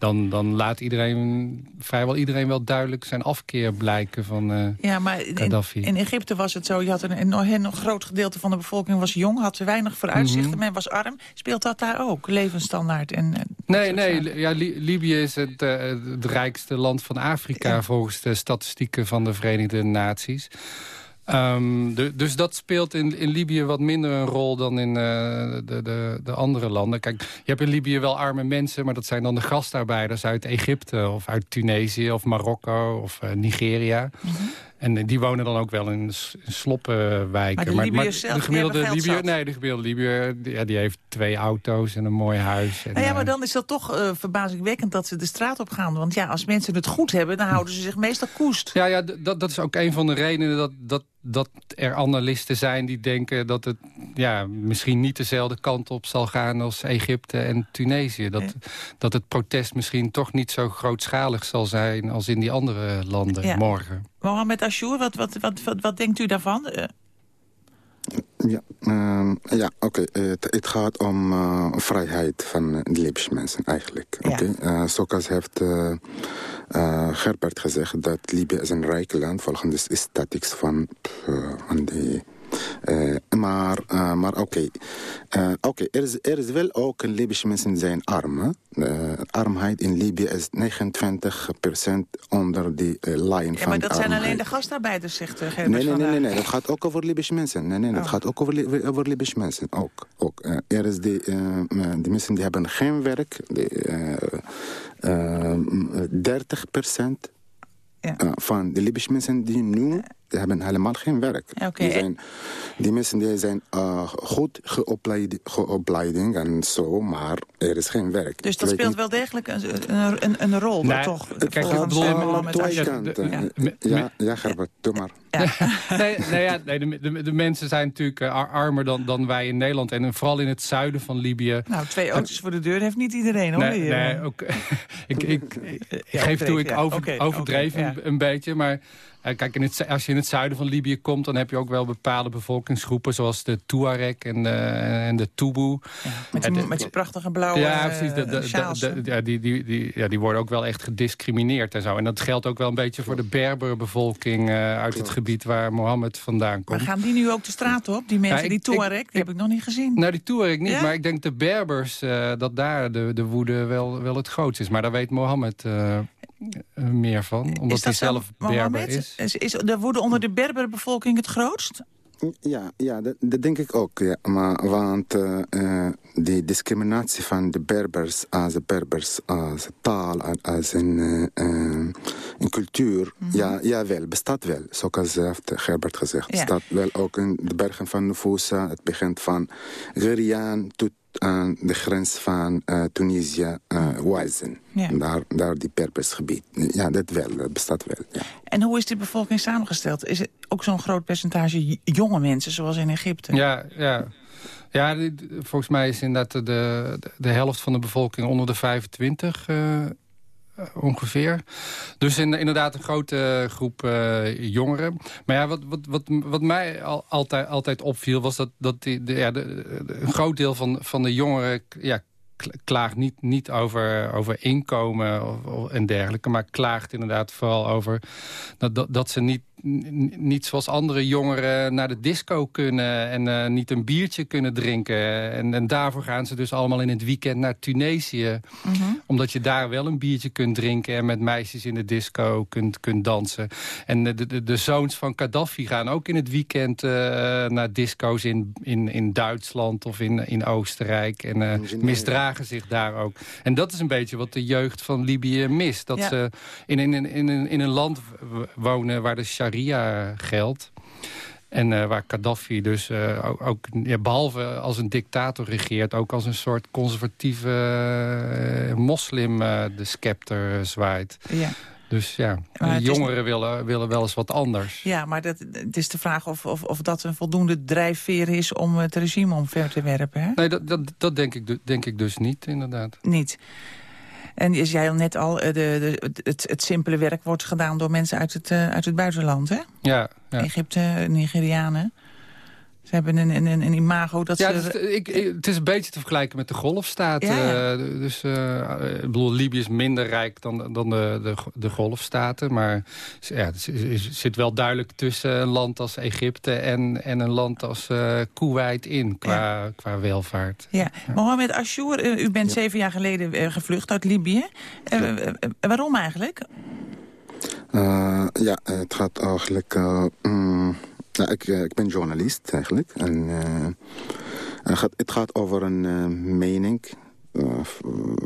dan, dan laat iedereen, vrijwel iedereen wel duidelijk zijn afkeer blijken van uh, ja, maar. In, in, Egypte was het zo, je had een, een, een groot gedeelte van de bevolking was jong, had weinig vooruitzichten, mm -hmm. men was arm. Speelt dat daar ook, levensstandaard? En, nee, nee ja, Libië is het, uh, het rijkste land van Afrika volgens de statistieken van de Verenigde Naties. De, dus dat speelt in, in Libië wat minder een rol dan in uh, de, de, de andere landen. Kijk, je hebt in Libië wel arme mensen... maar dat zijn dan de gastarbeiders uit Egypte of uit Tunesië of Marokko of uh, Nigeria. -hmm. En die wonen dan ook wel in sloppenwijken. Maar de maar, maar de gemiddelde Libiër, nee, de gemiddelde Libiër, ja, die heeft twee auto's en een mooi huis. En, nou ja, maar dan is dat toch uh, verbazingwekkend dat ze de straat op gaan. Want ja, als mensen het goed hebben, dan houden ze zich meestal koest. Ja, ja dat, dat is ook een van de redenen dat, dat, dat er analisten zijn die denken dat het ja, misschien niet dezelfde kant op zal gaan als Egypte en Tunesië. Dat, ja. dat het protest misschien toch niet zo grootschalig zal zijn als in die andere landen ja. morgen. Mohamed Ashour, wat, wat, wat, wat, wat denkt u daarvan? Uh... Ja, uh, ja oké. Okay. Het, het, gaat om uh, vrijheid van de Libische mensen eigenlijk. Ja. Okay? Uh, zoals heeft Gerbert gezegd dat Libië is een rijk land volgens de statistics van, van de uh, maar uh, maar oké, okay. uh, okay. er, is, er is wel ook een Libische mensen zijn arm. armheid in Libië is 29% onder die lijn ja, maar dat zijn alleen de gastarbeiders, zegt uh, nee, nee, nee, nee, nee, dat gaat ook over Libische mensen. Nee, nee, dat oh. gaat ook over, over Libische mensen. Ook, ook. er is die, die mensen die hebben geen werk, die, 30% ja. van de Libische mensen die nu die hebben helemaal geen werk. Die, zijn, die mensen die zijn eh, goed geopleid, geopleiding en zo, maar er is geen werk. Dus dat speelt niet- wel degelijk een, een, een, een rol. Nee, toch? kijk, ik bedoel, eh, met- Mohammed twee Assad. kanten. Ja. Ja, ja, Gerbert, doe maar. nee, nee, ja, nee de, de, de mensen zijn natuurlijk eh, ar- armer dan, dan wij in Nederland. En vooral in het zuiden van Libië. Nou, twee auto's voor de deur heeft niet iedereen, hoor. Nee, nee ook, ik, ik, ik, ik Ja, geef toe, ik overdreven, ja. over, oké, een, een beetje. Maar eh, kijk, in het, als je in het zuiden van Libië komt... dan heb je ook wel bepaalde bevolkingsgroepen... zoals de Tuareg en, eh, en de Tubu. Met die, de- met die prachtige blauwe ja, precies. De, eh, de, de- de- ja, die, die, die, ja, die worden ook wel echt gediscrimineerd en zo. En dat geldt ook wel een beetje voor de Berberbevolking... eh, uit het gebied waar Mohammed vandaan komt. maar gaan die nu ook de straat op? Die mensen, Ja, ik- die Touareg, die heb ik nog niet gezien. Nou, die Touareg niet, Ja? maar ik denk de Berbers... eh, dat daar de, de woede wel, wel het grootst is. Maar daar weet Mohammed eh, eh, meer van, omdat hij zelf Berber Mohammed? is. Is, is de woede onder de Berberbevolking het grootst? Ja, ja dat, dat denk ik ook. Ja. Maar, want eh, eh, die discriminatie van de Berbers als Berbers als taal, en als een, eh, eh, een cultuur, ja, jawel, bestaat wel. Zoals heeft Gerbert gezegd. Ja. staat wel ook in de bergen van Nufusa. Het begint van Geriaan tot aan de grens van eh, Tunesië, uh. Ja. Daar, daar die Berbersgebied. Ja, dat wel, dat bestaat wel. Ja. En hoe is die bevolking samengesteld? Is het ook zo'n groot percentage jonge mensen, zoals in Egypte? Ja, ja. Ja, volgens mij is inderdaad de, de, de helft van de bevolking onder de 25 eh, eh, ongeveer. Dus in, inderdaad een grote groep eh, jongeren. Maar ja, wat, wat, wat, wat mij al, altijd, altijd opviel... was dat, dat die, de, ja, de, een groot deel van, van de jongeren... Ja, kla- klaagt niet, niet over, over inkomen of, en dergelijke... maar klaagt inderdaad vooral over dat, dat, dat ze niet, niet zoals andere jongeren naar de disco kunnen... en eh, niet een biertje kunnen drinken. En, en daarvoor gaan ze dus allemaal in het weekend naar Tunesië. Omdat je daar wel een biertje kunt drinken... en met meisjes in de disco kunt, kunt dansen. En de, de, de zoons van Gaddafi gaan ook in het weekend eh, naar disco's in, in, in Duitsland of in, in Oostenrijk. En eh, misdragen zich daar ook. En dat is een beetje wat de jeugd van Libië mist. Dat Ja. ze in, in, in, in, een- in een land wonen waar de sharia geldt. En eh, waar Gaddafi dus eh, ook, ook, ja, behalve als een dictator regeert... ook als een soort conservatieve eh, moslim de scepter zwaait. Ja. Dus ja, de is- jongeren willen, willen wel eens wat anders. Ja, maar dat, het is de vraag of, of, of dat een voldoende drijfveer is om het regime omver te werpen. Hè? Nee, dat, dat, dat denk, ik, denk ik dus niet, inderdaad. Niet. En je zei al net al, eh, de, de, het, het simpele werk wordt gedaan door mensen uit het, eh, uit het buitenland. Hè? Ja, ja. Egypte, Nigerianen. Ze hebben een, een, een imago dat Ja, ze... het is, ik, het is een beetje te vergelijken met de golfstaten. Ja, ja. Eh, dus eh, ik bedoel, Libië is minder rijk dan, dan de, de, de golfstaten. Maar ja, het zit wel duidelijk tussen een land als Egypte... en, en een land als eh Kuwait in, qua, qua welvaart. Ja. Mohamed Ashour, u bent zeven jaar geleden gevlucht uit Libië. Waarom eigenlijk? Eh, ja, het gaat eigenlijk... eh, ik, eh, ik ben journalist eigenlijk. En, eh, het, gaat, het gaat over een eh, mening.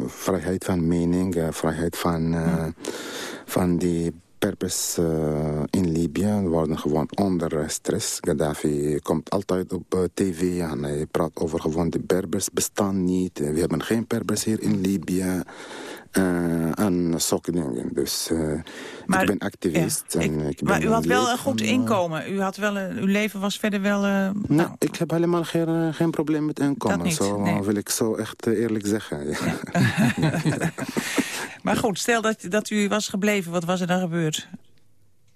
vrijheid van mening. vrijheid van, van die eh, in Libië worden gewoon onder stress. Gaddafi komt altijd op tv en hij praat over gewoon de Berbers bestaan niet. We hebben geen Berbers hier in Libië. Eh, en zulke dingen. Dus eh, ik ben activist. Ja, en ik ben Maar u had wel een goed inkomen. U had wel een, uw leven was verder wel... eh, Nee, ik heb helemaal geen, geen probleem met inkomen. Dat niet, zo nee. wil ik zo echt eerlijk zeggen. Ja. Maar goed, stel dat, dat u was gebleven. Wat was er dan gebeurd?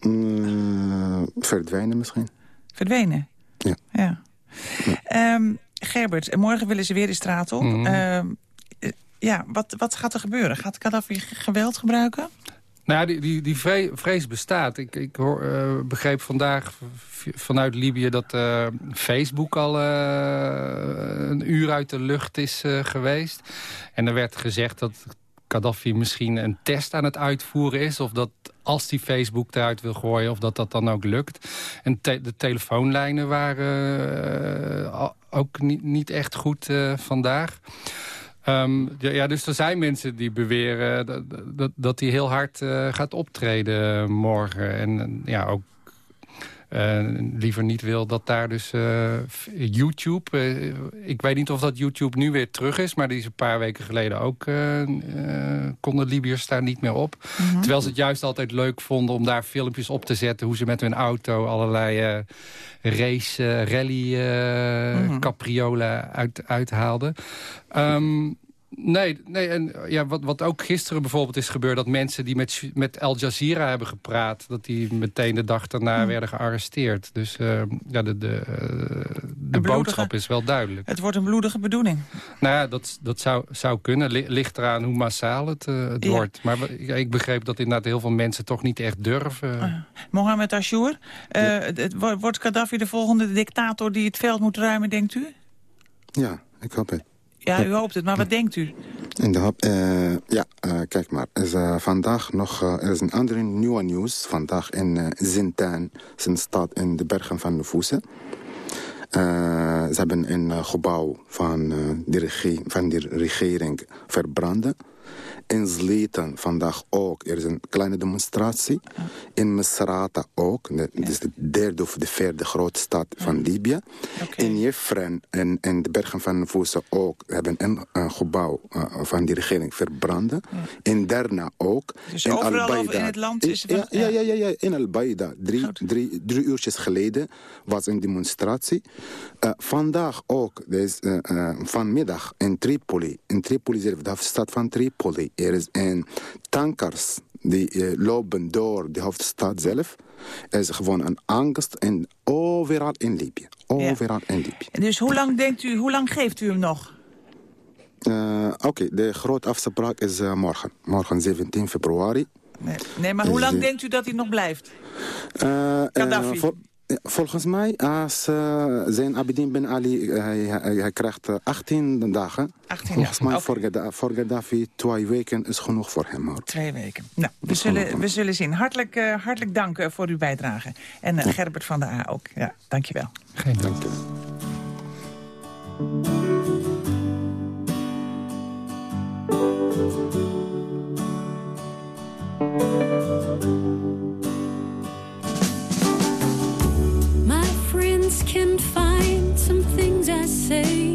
Mm, verdwijnen misschien. Verdwenen? Ja. ja. Ehm, Gerbert, morgen willen ze weer de straat op. Eh, ja, wat, wat gaat er gebeuren? Gaat Gaddafi geweld gebruiken? Nou die, die, die vre- vrees bestaat. Ik, ik hoor, eh, begreep vandaag vanuit Libië dat eh, Facebook al eh, een uur uit de lucht is geweest. En er werd gezegd dat Gaddafi misschien een test aan het uitvoeren is... of dat als hij Facebook eruit wil gooien, of dat dat dan ook lukt. En de telefoonlijnen waren ook niet, niet echt goed vandaag. Ehm, ja, dus er zijn mensen die beweren dat, dat, hij heel hard eh, gaat optreden morgen. En ja, ook liever niet wil dat daar dus uh, YouTube... Uh, ik weet niet of dat YouTube nu weer terug is... maar die is een paar weken geleden ook... konden Libiërs daar niet meer op. Mm -hmm. Terwijl ze het juist altijd leuk vonden om daar filmpjes op te zetten... hoe ze met hun auto allerlei race, rally, mm -hmm. capriolen uit, uithaalden. Um, Nee, nee en ja, wat, wat ook gisteren bijvoorbeeld is gebeurd... dat mensen die met, met Al Jazeera hebben gepraat... dat die meteen de dag daarna hmm. werden gearresteerd. Dus uh, ja, de, de, de boodschap is wel duidelijk. Het wordt een bloedige bedoeling. Nou ja, dat, dat zou, zou kunnen. Ligt eraan hoe massaal het, uh, het ja. wordt. Maar ik begreep dat inderdaad heel veel mensen toch niet echt durven. Uh. Mohamed Ashour, het, wordt Gaddafi de volgende dictator... die het veld moet ruimen, denkt u? Ja, ik hoop het. Ja, u hoopt het, maar wat denkt u? In de hoop, uh, ja, uh, kijk maar. Is, uh, vandaag nog er is een andere nieuwe nieuws. Vandaag in Zintan, een stad in de bergen van Nufuse. ze hebben een gebouw van, de regering, van de regering verbranden. In Zleten vandaag ook. Er is een kleine demonstratie. In Misrata ook. Dat is de derde of de vierde grote stad van Libië. Okay. In Jefren en in de bergen van Voessen ook. hebben een, een gebouw uh, van die regering verbranden. In Derna ook. Dus in overal Al in het land is het... Ja, ja, ja, ja, ja, in Al-Baida. Drie, drie, drie uurtjes geleden was een demonstratie. Uh, vandaag ook. Dus, uh, vanmiddag in Tripoli. In Tripoli zelf, de hoofdstad van Tripoli. Er is een tankers die uh, lopen door de hoofdstad zelf. Er is gewoon een angst en overal in Libië. Overal ja. in Libië. Dus hoe lang denkt u, hoe lang geeft u hem nog? Uh, Oké, okay, de grote afspraak is uh, morgen. Morgen 17 februari. Nee, nee maar hoe lang de... denkt u dat hij nog blijft? Gaddafi? Voor, Volgens mij, als uh, zijn Abidin Ben Ali, uh, hij, hij, hij, krijgt 18 dagen. 18 Volgens mij okay. voor, Gaddafi, voor Gaddafi twee weken is genoeg voor hem. Hoor. Twee weken. Nou, we zullen, we zullen zien. Hartelijk, uh, hartelijk dank voor uw bijdrage. En ja. Gerbert van der A ook. Ja, dankjewel. Geen dank. can say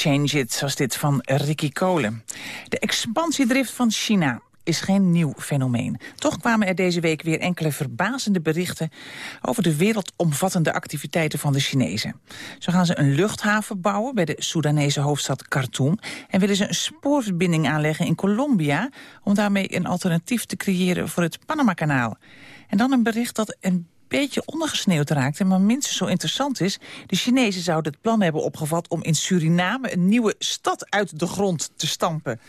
Change It, zoals dit van Ricky Kolen. De expansiedrift van China is geen nieuw fenomeen. Toch kwamen er deze week weer enkele verbazende berichten... over de wereldomvattende activiteiten van de Chinezen. Zo gaan ze een luchthaven bouwen bij de Soedanese hoofdstad Khartoum... en willen ze een spoorverbinding aanleggen in Colombia... om daarmee een alternatief te creëren voor het Panama-kanaal. En dan een bericht dat een beetje ondergesneeuwd raakte, maar minstens zo interessant is... de Chinezen zouden het plan hebben opgevat om in Suriname... een nieuwe stad uit de grond te stampen.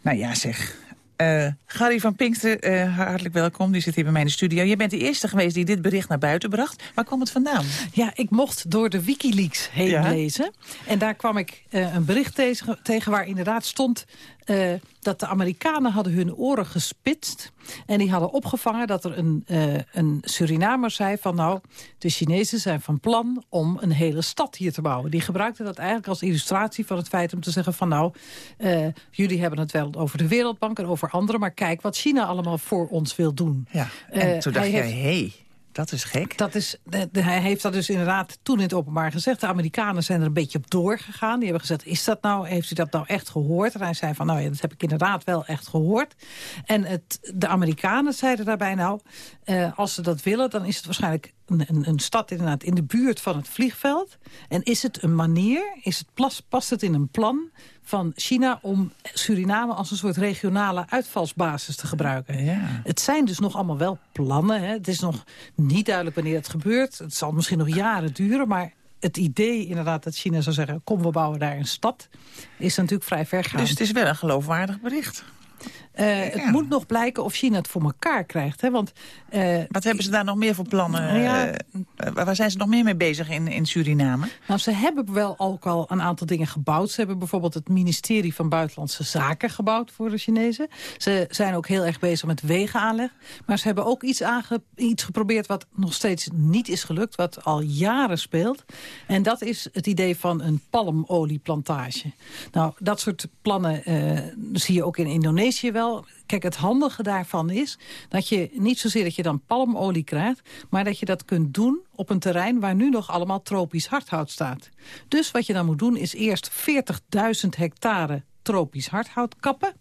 Nou ja, zeg. Uh, Gary van Pinkster, uh, hartelijk welkom. Die zit hier bij mij in de studio. Je bent de eerste geweest die dit bericht naar buiten bracht. Waar kwam het vandaan? Ja, ik mocht door de Wikileaks heen ja. lezen. En daar kwam ik uh, een bericht tegen, tegen waar inderdaad stond... Uh, dat de Amerikanen hadden hun oren gespitst. En die hadden opgevangen dat er een, uh, een Surinamer zei van... nou, de Chinezen zijn van plan om een hele stad hier te bouwen. Die gebruikten dat eigenlijk als illustratie van het feit om te zeggen van... nou, uh, jullie hebben het wel over de Wereldbank en over anderen... maar kijk wat China allemaal voor ons wil doen. Ja, en toen dacht jij, hé... Hey. Dat is gek. Dat is, hij heeft dat dus inderdaad toen in het openbaar gezegd. De Amerikanen zijn er een beetje op doorgegaan. Die hebben gezegd, is dat nou, heeft u dat nou echt gehoord? En hij zei van, nou ja, dat heb ik inderdaad wel echt gehoord. En het, de Amerikanen zeiden daarbij, nou, uh, als ze dat willen... dan is het waarschijnlijk een, een, een, stad inderdaad in de buurt van het vliegveld. En is het een manier, is het plas, past het in een plan van China om Suriname als een soort regionale uitvalsbasis te gebruiken. Ja. Het zijn dus nog allemaal wel plannen. Hè. Het is nog niet duidelijk wanneer het gebeurt. Het zal misschien nog jaren duren, maar het idee inderdaad dat China zou zeggen... kom, we bouwen daar een stad, is natuurlijk vrij vergaand. Dus het is wel een geloofwaardig bericht. Uh, ja. Het moet nog blijken of China het voor elkaar krijgt. Hè? Want, uh, Wat hebben ze daar nog meer voor plannen? Ja, uh, waar zijn ze nog meer mee bezig in, in Suriname? Nou, ze hebben wel ook al een aantal dingen gebouwd. Ze hebben bijvoorbeeld het ministerie van Buitenlandse Zaken gebouwd voor de Chinezen. Ze zijn ook heel erg bezig met wegenaanleg. Maar ze hebben ook iets, aange, iets geprobeerd wat nog steeds niet is gelukt. Wat al jaren speelt. En dat is het idee van een palmolieplantage. Nou, dat soort plannen zie je ook in Indonesië wel. Kijk, het handige daarvan is dat je niet zozeer dat je dan palmolie krijgt... maar dat je dat kunt doen op een terrein waar nu nog allemaal tropisch hardhout staat. Dus wat je dan moet doen is eerst 40.000 hectare tropisch hardhout kappen...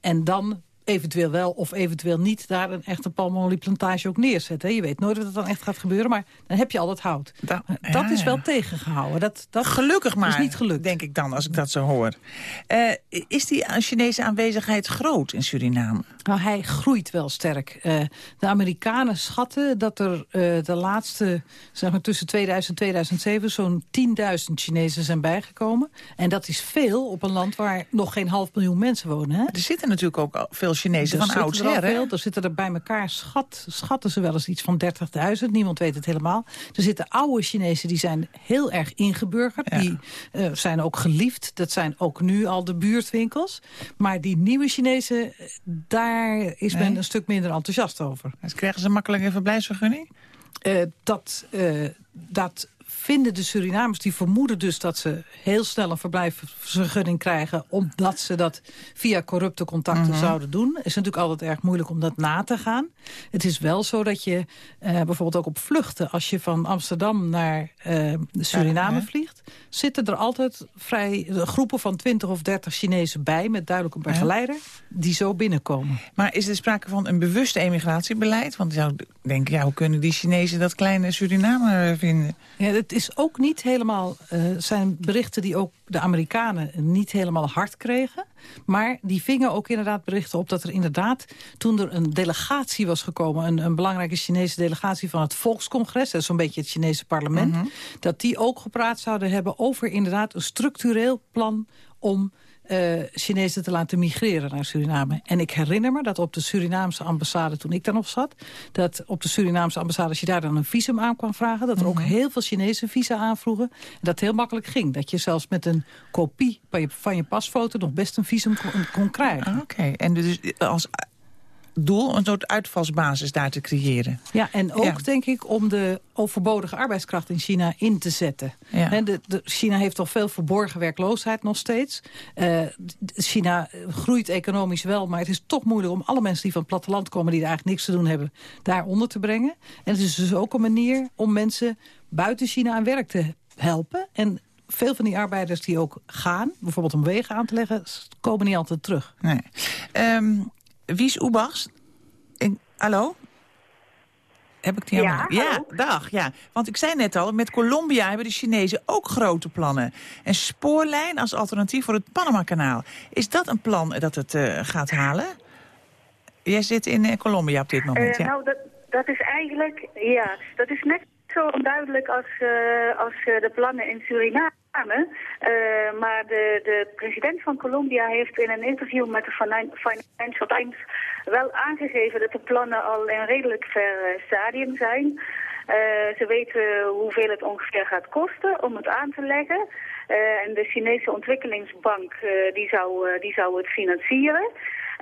en dan eventueel wel of eventueel niet daar een echte palmolieplantage ook neerzetten. Je weet nooit dat het dan echt gaat gebeuren, maar dan heb je al het hout. Da dat ja, is wel ja. tegengehouden. Dat, dat Gelukkig maar, is niet gelukt. denk ik dan, als ik dat zo hoor. Uh, is die Chinese aanwezigheid groot in Suriname? Nou, hij groeit wel sterk. Uh, de Amerikanen schatten dat er uh, de laatste, zeg maar tussen 2000 en 2007... zo'n 10.000 Chinezen zijn bijgekomen. En dat is veel op een land waar nog geen half miljoen mensen wonen. Hè? Er zitten natuurlijk ook veel Chinezen van oudsher. Er, er zitten er bij elkaar, schat, schatten ze wel eens iets van 30.000. Niemand weet het helemaal. Er zitten oude Chinezen die zijn heel erg ingeburgerd. Ja. Die uh, zijn ook geliefd. Dat zijn ook nu al de buurtwinkels. Maar die nieuwe Chinezen, daar is men een stuk minder enthousiast over. Dus krijgen ze makkelijk een verblijfsvergunning? Uh, dat, uh, dat vinden de Surinamers, die vermoeden dus dat ze heel snel een verblijfsvergunning krijgen... omdat ze dat via corrupte contacten mm -hmm. zouden doen. Het is natuurlijk altijd erg moeilijk om dat na te gaan. Het is wel zo dat je uh, bijvoorbeeld ook op vluchten... als je van Amsterdam naar uh, Suriname ja, vliegt... zitten er altijd vrij groepen van 20 of 30 Chinezen bij... met duidelijk een begeleider, die zo binnenkomen. Maar is er sprake van een bewuste emigratiebeleid? Want je zou denken, ja, hoe kunnen die Chinezen dat kleine Suriname vinden? Ja, het is ook niet helemaal... Uh, zijn berichten die ook de Amerikanen niet helemaal hard kregen. Maar die vingen ook inderdaad berichten op dat er inderdaad... toen er een delegatie was gekomen... een, een belangrijke Chinese delegatie van het Volkscongres... dat is zo'n beetje het Chinese parlement... Mm -hmm. dat die ook gepraat zouden hebben over inderdaad een structureel plan... om uh, Chinezen te laten migreren naar Suriname. En ik herinner me dat op de Surinaamse ambassade, toen ik daar nog zat... dat op de Surinaamse ambassade, als je daar dan een visum aan kwam vragen... dat er ook heel veel Chinezen visa aanvroegen. En dat het heel makkelijk ging. Dat je zelfs met een kopie van je, van je pasfoto nog best een visum kon, kon krijgen. Oké, okay. en dus als doel een soort uitvalsbasis daar te creëren. Ja, en ook ja. denk ik om de overbodige arbeidskracht in China in te zetten. Ja. He, de, de, China heeft toch veel verborgen werkloosheid nog steeds. Uh, China groeit economisch wel, maar het is toch moeilijk om alle mensen die van het platteland komen... die er eigenlijk niks te doen hebben, daaronder te brengen. En het is dus ook een manier om mensen buiten China aan werk te helpen. En veel van die arbeiders die ook gaan, bijvoorbeeld om wegen aan te leggen... komen niet altijd terug. Nee. Um, Wies Oebachs? Ik- Hallo? Heb ik die Ja? Ja, hallo. dag. Ja. Want ik zei net al, met Colombia hebben de Chinezen ook grote plannen. Een spoorlijn als alternatief voor het Panama-kanaal. Is dat een plan dat het eh, gaat halen? Jij zit in eh, Colombia op dit moment, Eh, ja. Nou, dat, dat is eigenlijk, ja, dat is net zo onduidelijk als, eh, als eh, de plannen in Suriname. Eh, maar de, de president van Colombia heeft in een interview met de Finan- Financial Times wel aangegeven dat de plannen al in redelijk ver stadium zijn. Ze weten hoeveel het ongeveer gaat kosten om het aan te leggen. En de Chinese ontwikkelingsbank die zou, die zou het financieren.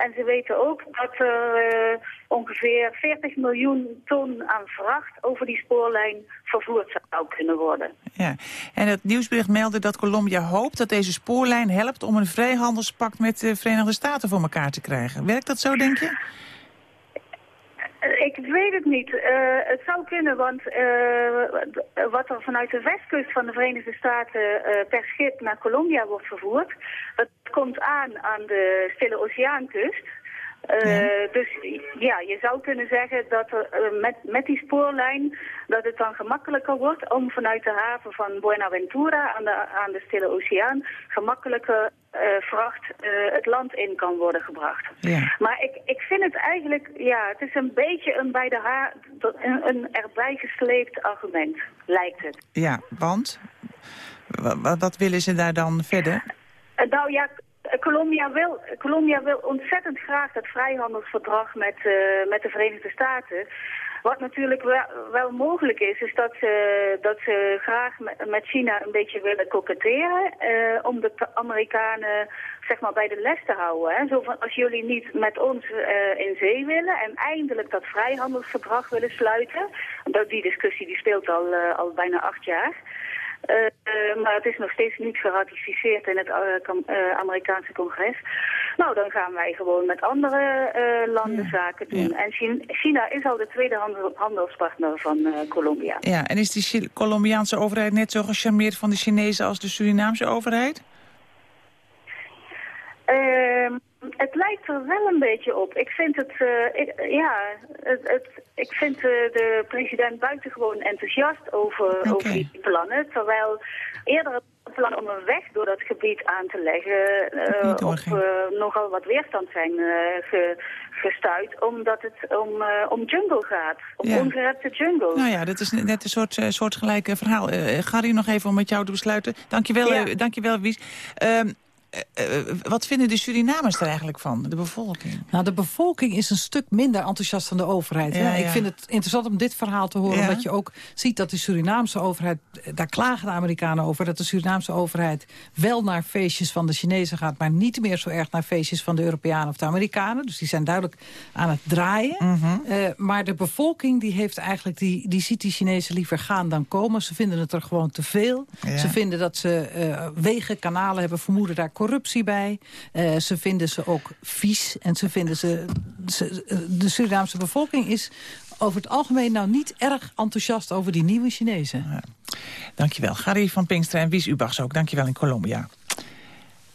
En ze weten ook dat er eh, ongeveer 40 miljoen ton aan vracht over die spoorlijn vervoerd zou kunnen worden. ja. En het nieuwsbericht meldde dat Colombia hoopt dat deze spoorlijn helpt... om een vrijhandelspact met de Verenigde Staten voor elkaar te krijgen. Werkt dat zo, denk je? Ik weet het niet. Eh, het zou kunnen, want d- wat er vanuit de westkust van de Verenigde Staten eh, per schip naar Colombia wordt vervoerd, dat komt aan aan de Stille Oceaankust. Eh, Dus ja, je zou kunnen zeggen dat er, eh, met, met die spoorlijn dat het dan gemakkelijker wordt om vanuit de haven van Buenaventura aan de, aan de Stille Oceaan gemakkelijker eh, vracht het land in kan worden gebracht. Ja. Maar ik, ik vind het eigenlijk, ja, het is een beetje een bij de haar, een, een erbij gesleept argument, lijkt het. Ja, want? Wa- wa- Wat willen ze daar dan verder? Nou ja, Colombia wil, Colombia wil ontzettend graag dat vrijhandelsverdrag met, eh, met de Verenigde Staten. Wat natuurlijk wel, mogelijk is, is dat ze, dat ze graag met, China een beetje willen koketteren. eh, om de Amerikanen zeg maar, bij de les te houden. Hè. Zo van, als jullie niet met ons eh, in zee willen en eindelijk dat vrijhandelsverdrag willen sluiten. Dat, die discussie die speelt al, eh, al bijna acht jaar. Eh, eh, maar het is nog steeds niet geratificeerd in het eh, Amerikaanse congres. Nou, dan gaan wij gewoon met andere landen zaken doen. En Chin- China is al de tweede handel- handelspartner van Colombia. Ja, en is die Colombiaanse overheid net zo gecharmeerd van de Chinezen als de Surinaamse overheid? Ehm, het lijkt er wel een beetje op. Ik vind het, eh, ik, ja, het, het, ik vind eh, de president buitengewoon enthousiast over, over die plannen. Terwijl eerder het plan om een weg door dat gebied aan te leggen op eh, nogal wat weerstand zijn ge, gestuurd. Omdat het om, om jungle gaat. Om Ja. ongerepte jungle. Nou ja, dat is net een soort, soortgelijk eh, verhaal. Gary, nog even om met jou te besluiten. Dankjewel, Ja. dankjewel Wies. Ehm, eh, eh, wat vinden de Surinamers er eigenlijk van, de bevolking? Nou, de bevolking is een stuk minder enthousiast dan de overheid. Ja, Ik vind het interessant om dit verhaal te horen. Omdat je ook ziet dat de Surinaamse overheid... daar klagen de Amerikanen over... dat de Surinaamse overheid wel naar feestjes van de Chinezen gaat... maar niet meer zo erg naar feestjes van de Europeanen of de Amerikanen. Dus die zijn duidelijk aan het draaien. Mhm. Eh, maar de bevolking die heeft eigenlijk die, die ziet die Chinezen liever gaan dan komen. Ze vinden het er gewoon te veel. Ze vinden dat ze eh, wegen, kanalen hebben, vermoeden daar corruptie bij. Eh, ze vinden ze ook vies. En ze vinden ze, ze- De Surinaamse bevolking is over het algemeen nou niet erg enthousiast over die nieuwe Chinezen. Dankjewel. Gary van Pinkster en Wies Ubachs ook. Dankjewel in Colombia.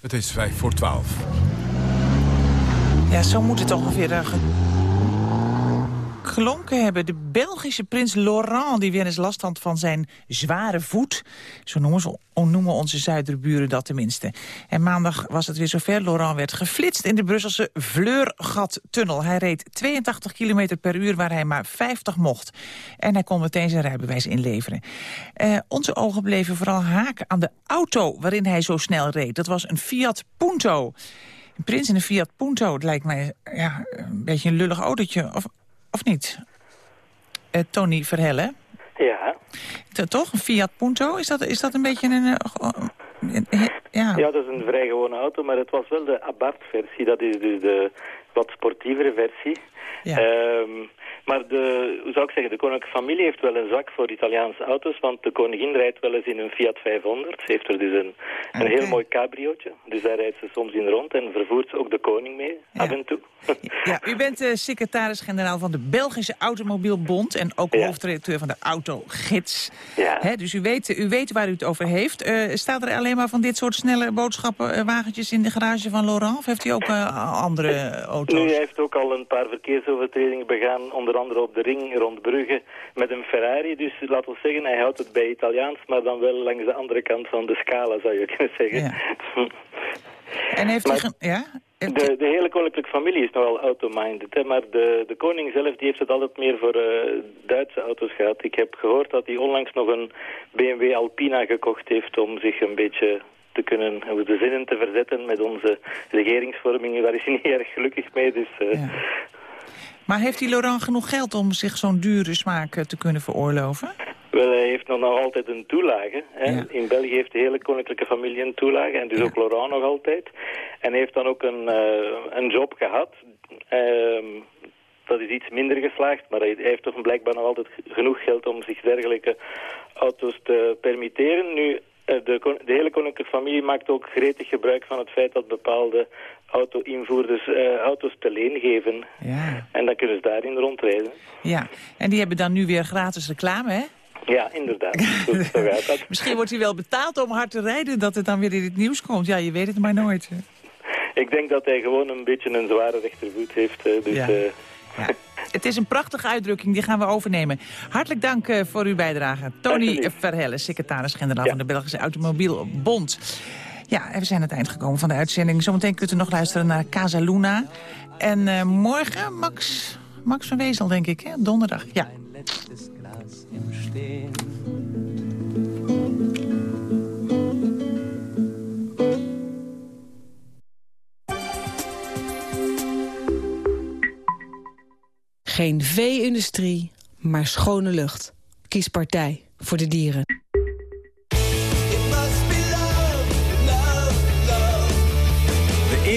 Het is vijf voor twaalf. Ja, zo moet het ongeveer uh, geklonken hebben. De Belgische prins Laurent, die weer eens last had van zijn zware voet. Zo noemen, ze, onze zuiderburen dat tenminste. En maandag was het weer zover. Laurent werd geflitst in de Brusselse Vleurgat-tunnel. Hij reed 82 km per uur waar hij maar 50 mocht. En hij kon meteen zijn rijbewijs inleveren. Eh, onze ogen bleven vooral haken aan de auto waarin hij zo snel reed. Dat was een Fiat Punto. Een prins in een Fiat Punto, het lijkt mij ja, een beetje een lullig autootje, of, of niet? Eh, Tony Verhelle, Ja. T- toch? Een Fiat Punto, is dat, is dat een beetje een... eh, een- een- ja. ja, dat is een vrij gewone auto, maar het was wel de Abarth-versie. Dat is dus de wat sportievere versie. Ja. Ehm, Maar de, hoe zou ik zeggen, de koninklijke familie heeft wel een zwak voor Italiaanse auto's, want de koningin rijdt wel eens in een Fiat 500. Ze heeft er dus een, een heel mooi cabriootje, dus daar rijdt ze soms in rond en vervoert ze ook de koning mee, af en toe. Ja, u bent uh, secretaris-generaal van de Belgische Automobielbond... en ook hoofdredacteur van de Autogids. Ja. Dus u weet, u weet waar u het over heeft. Uh, staat er alleen maar van dit soort snelle boodschappenwagentjes in de garage van Laurent? Of heeft u ook uh, andere auto's? Nu, hij heeft ook al een paar verkeersovertredingen begaan... onder andere op de ring rond Brugge met een Ferrari. Dus laten we zeggen, hij houdt het bij Italiaans... maar dan wel langs de andere kant van de scala, zou je kunnen zeggen. Ja. En heeft maar. Ja? De, de, hele koninklijke familie is nogal auto-minded, maar de, de koning zelf die heeft het altijd meer voor uh, Duitse auto's gehad. Ik heb gehoord dat hij onlangs nog een BMW Alpina gekocht heeft om zich een beetje te kunnen, de zinnen te verzetten met onze regeringsvorming. Daar is hij niet erg gelukkig mee, dus... Uh, ja. Maar heeft die Laurent genoeg geld om zich zo'n dure smaak te kunnen veroorloven? Wel, hij heeft nog altijd een toelage. Hè. Ja. In België heeft de hele koninklijke familie een toelage. En dus ja. ook Laurent nog altijd. En hij heeft dan ook een, uh, een job gehad. Uh, dat is iets minder geslaagd. Maar hij heeft toch blijkbaar nog altijd genoeg geld om zich dergelijke auto's te permitteren. Nu, de, de, hele koninklijke familie maakt ook gretig gebruik van het feit dat bepaalde auto-invoerders uh, auto's te leen geven. Ja. En dan kunnen ze daarin rondrijden. Ja, en die hebben dan nu weer gratis reclame, hè? Ja, inderdaad. Goed, zo gaat dat. Misschien wordt hij wel betaald om hard te rijden, dat het dan weer in het nieuws komt. Ja, je weet het maar nooit. Ik denk dat hij gewoon een beetje een zware rechtervoet heeft. Dus, ja. Uh... Ja. Het is een prachtige uitdrukking, die gaan we overnemen. Hartelijk dank uh, voor uw bijdrage. Tony Verhelle, secretaris-generaal ja. van de Belgische Automobielbond. Ja, we zijn aan het eind gekomen van de uitzending. Zometeen kunt u nog luisteren naar Casa Luna. En uh, morgen Max, Max van Wezel, denk ik, hè? donderdag. Ja. Geen vee-industrie, maar schone lucht. Kies partij voor de dieren.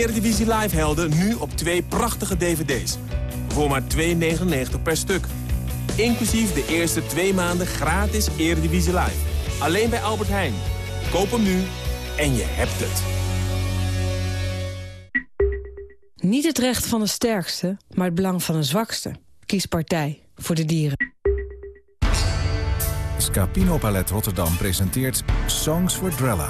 Eredivisie Live helden nu op twee prachtige dvd's. Voor maar 2,99 per stuk. Inclusief de eerste twee maanden gratis Eredivisie Live. Alleen bij Albert Heijn. Koop hem nu en je hebt het. Niet het recht van de sterkste, maar het belang van de zwakste. Kies partij voor de dieren. Scapino Ballet Rotterdam presenteert Songs for Drella.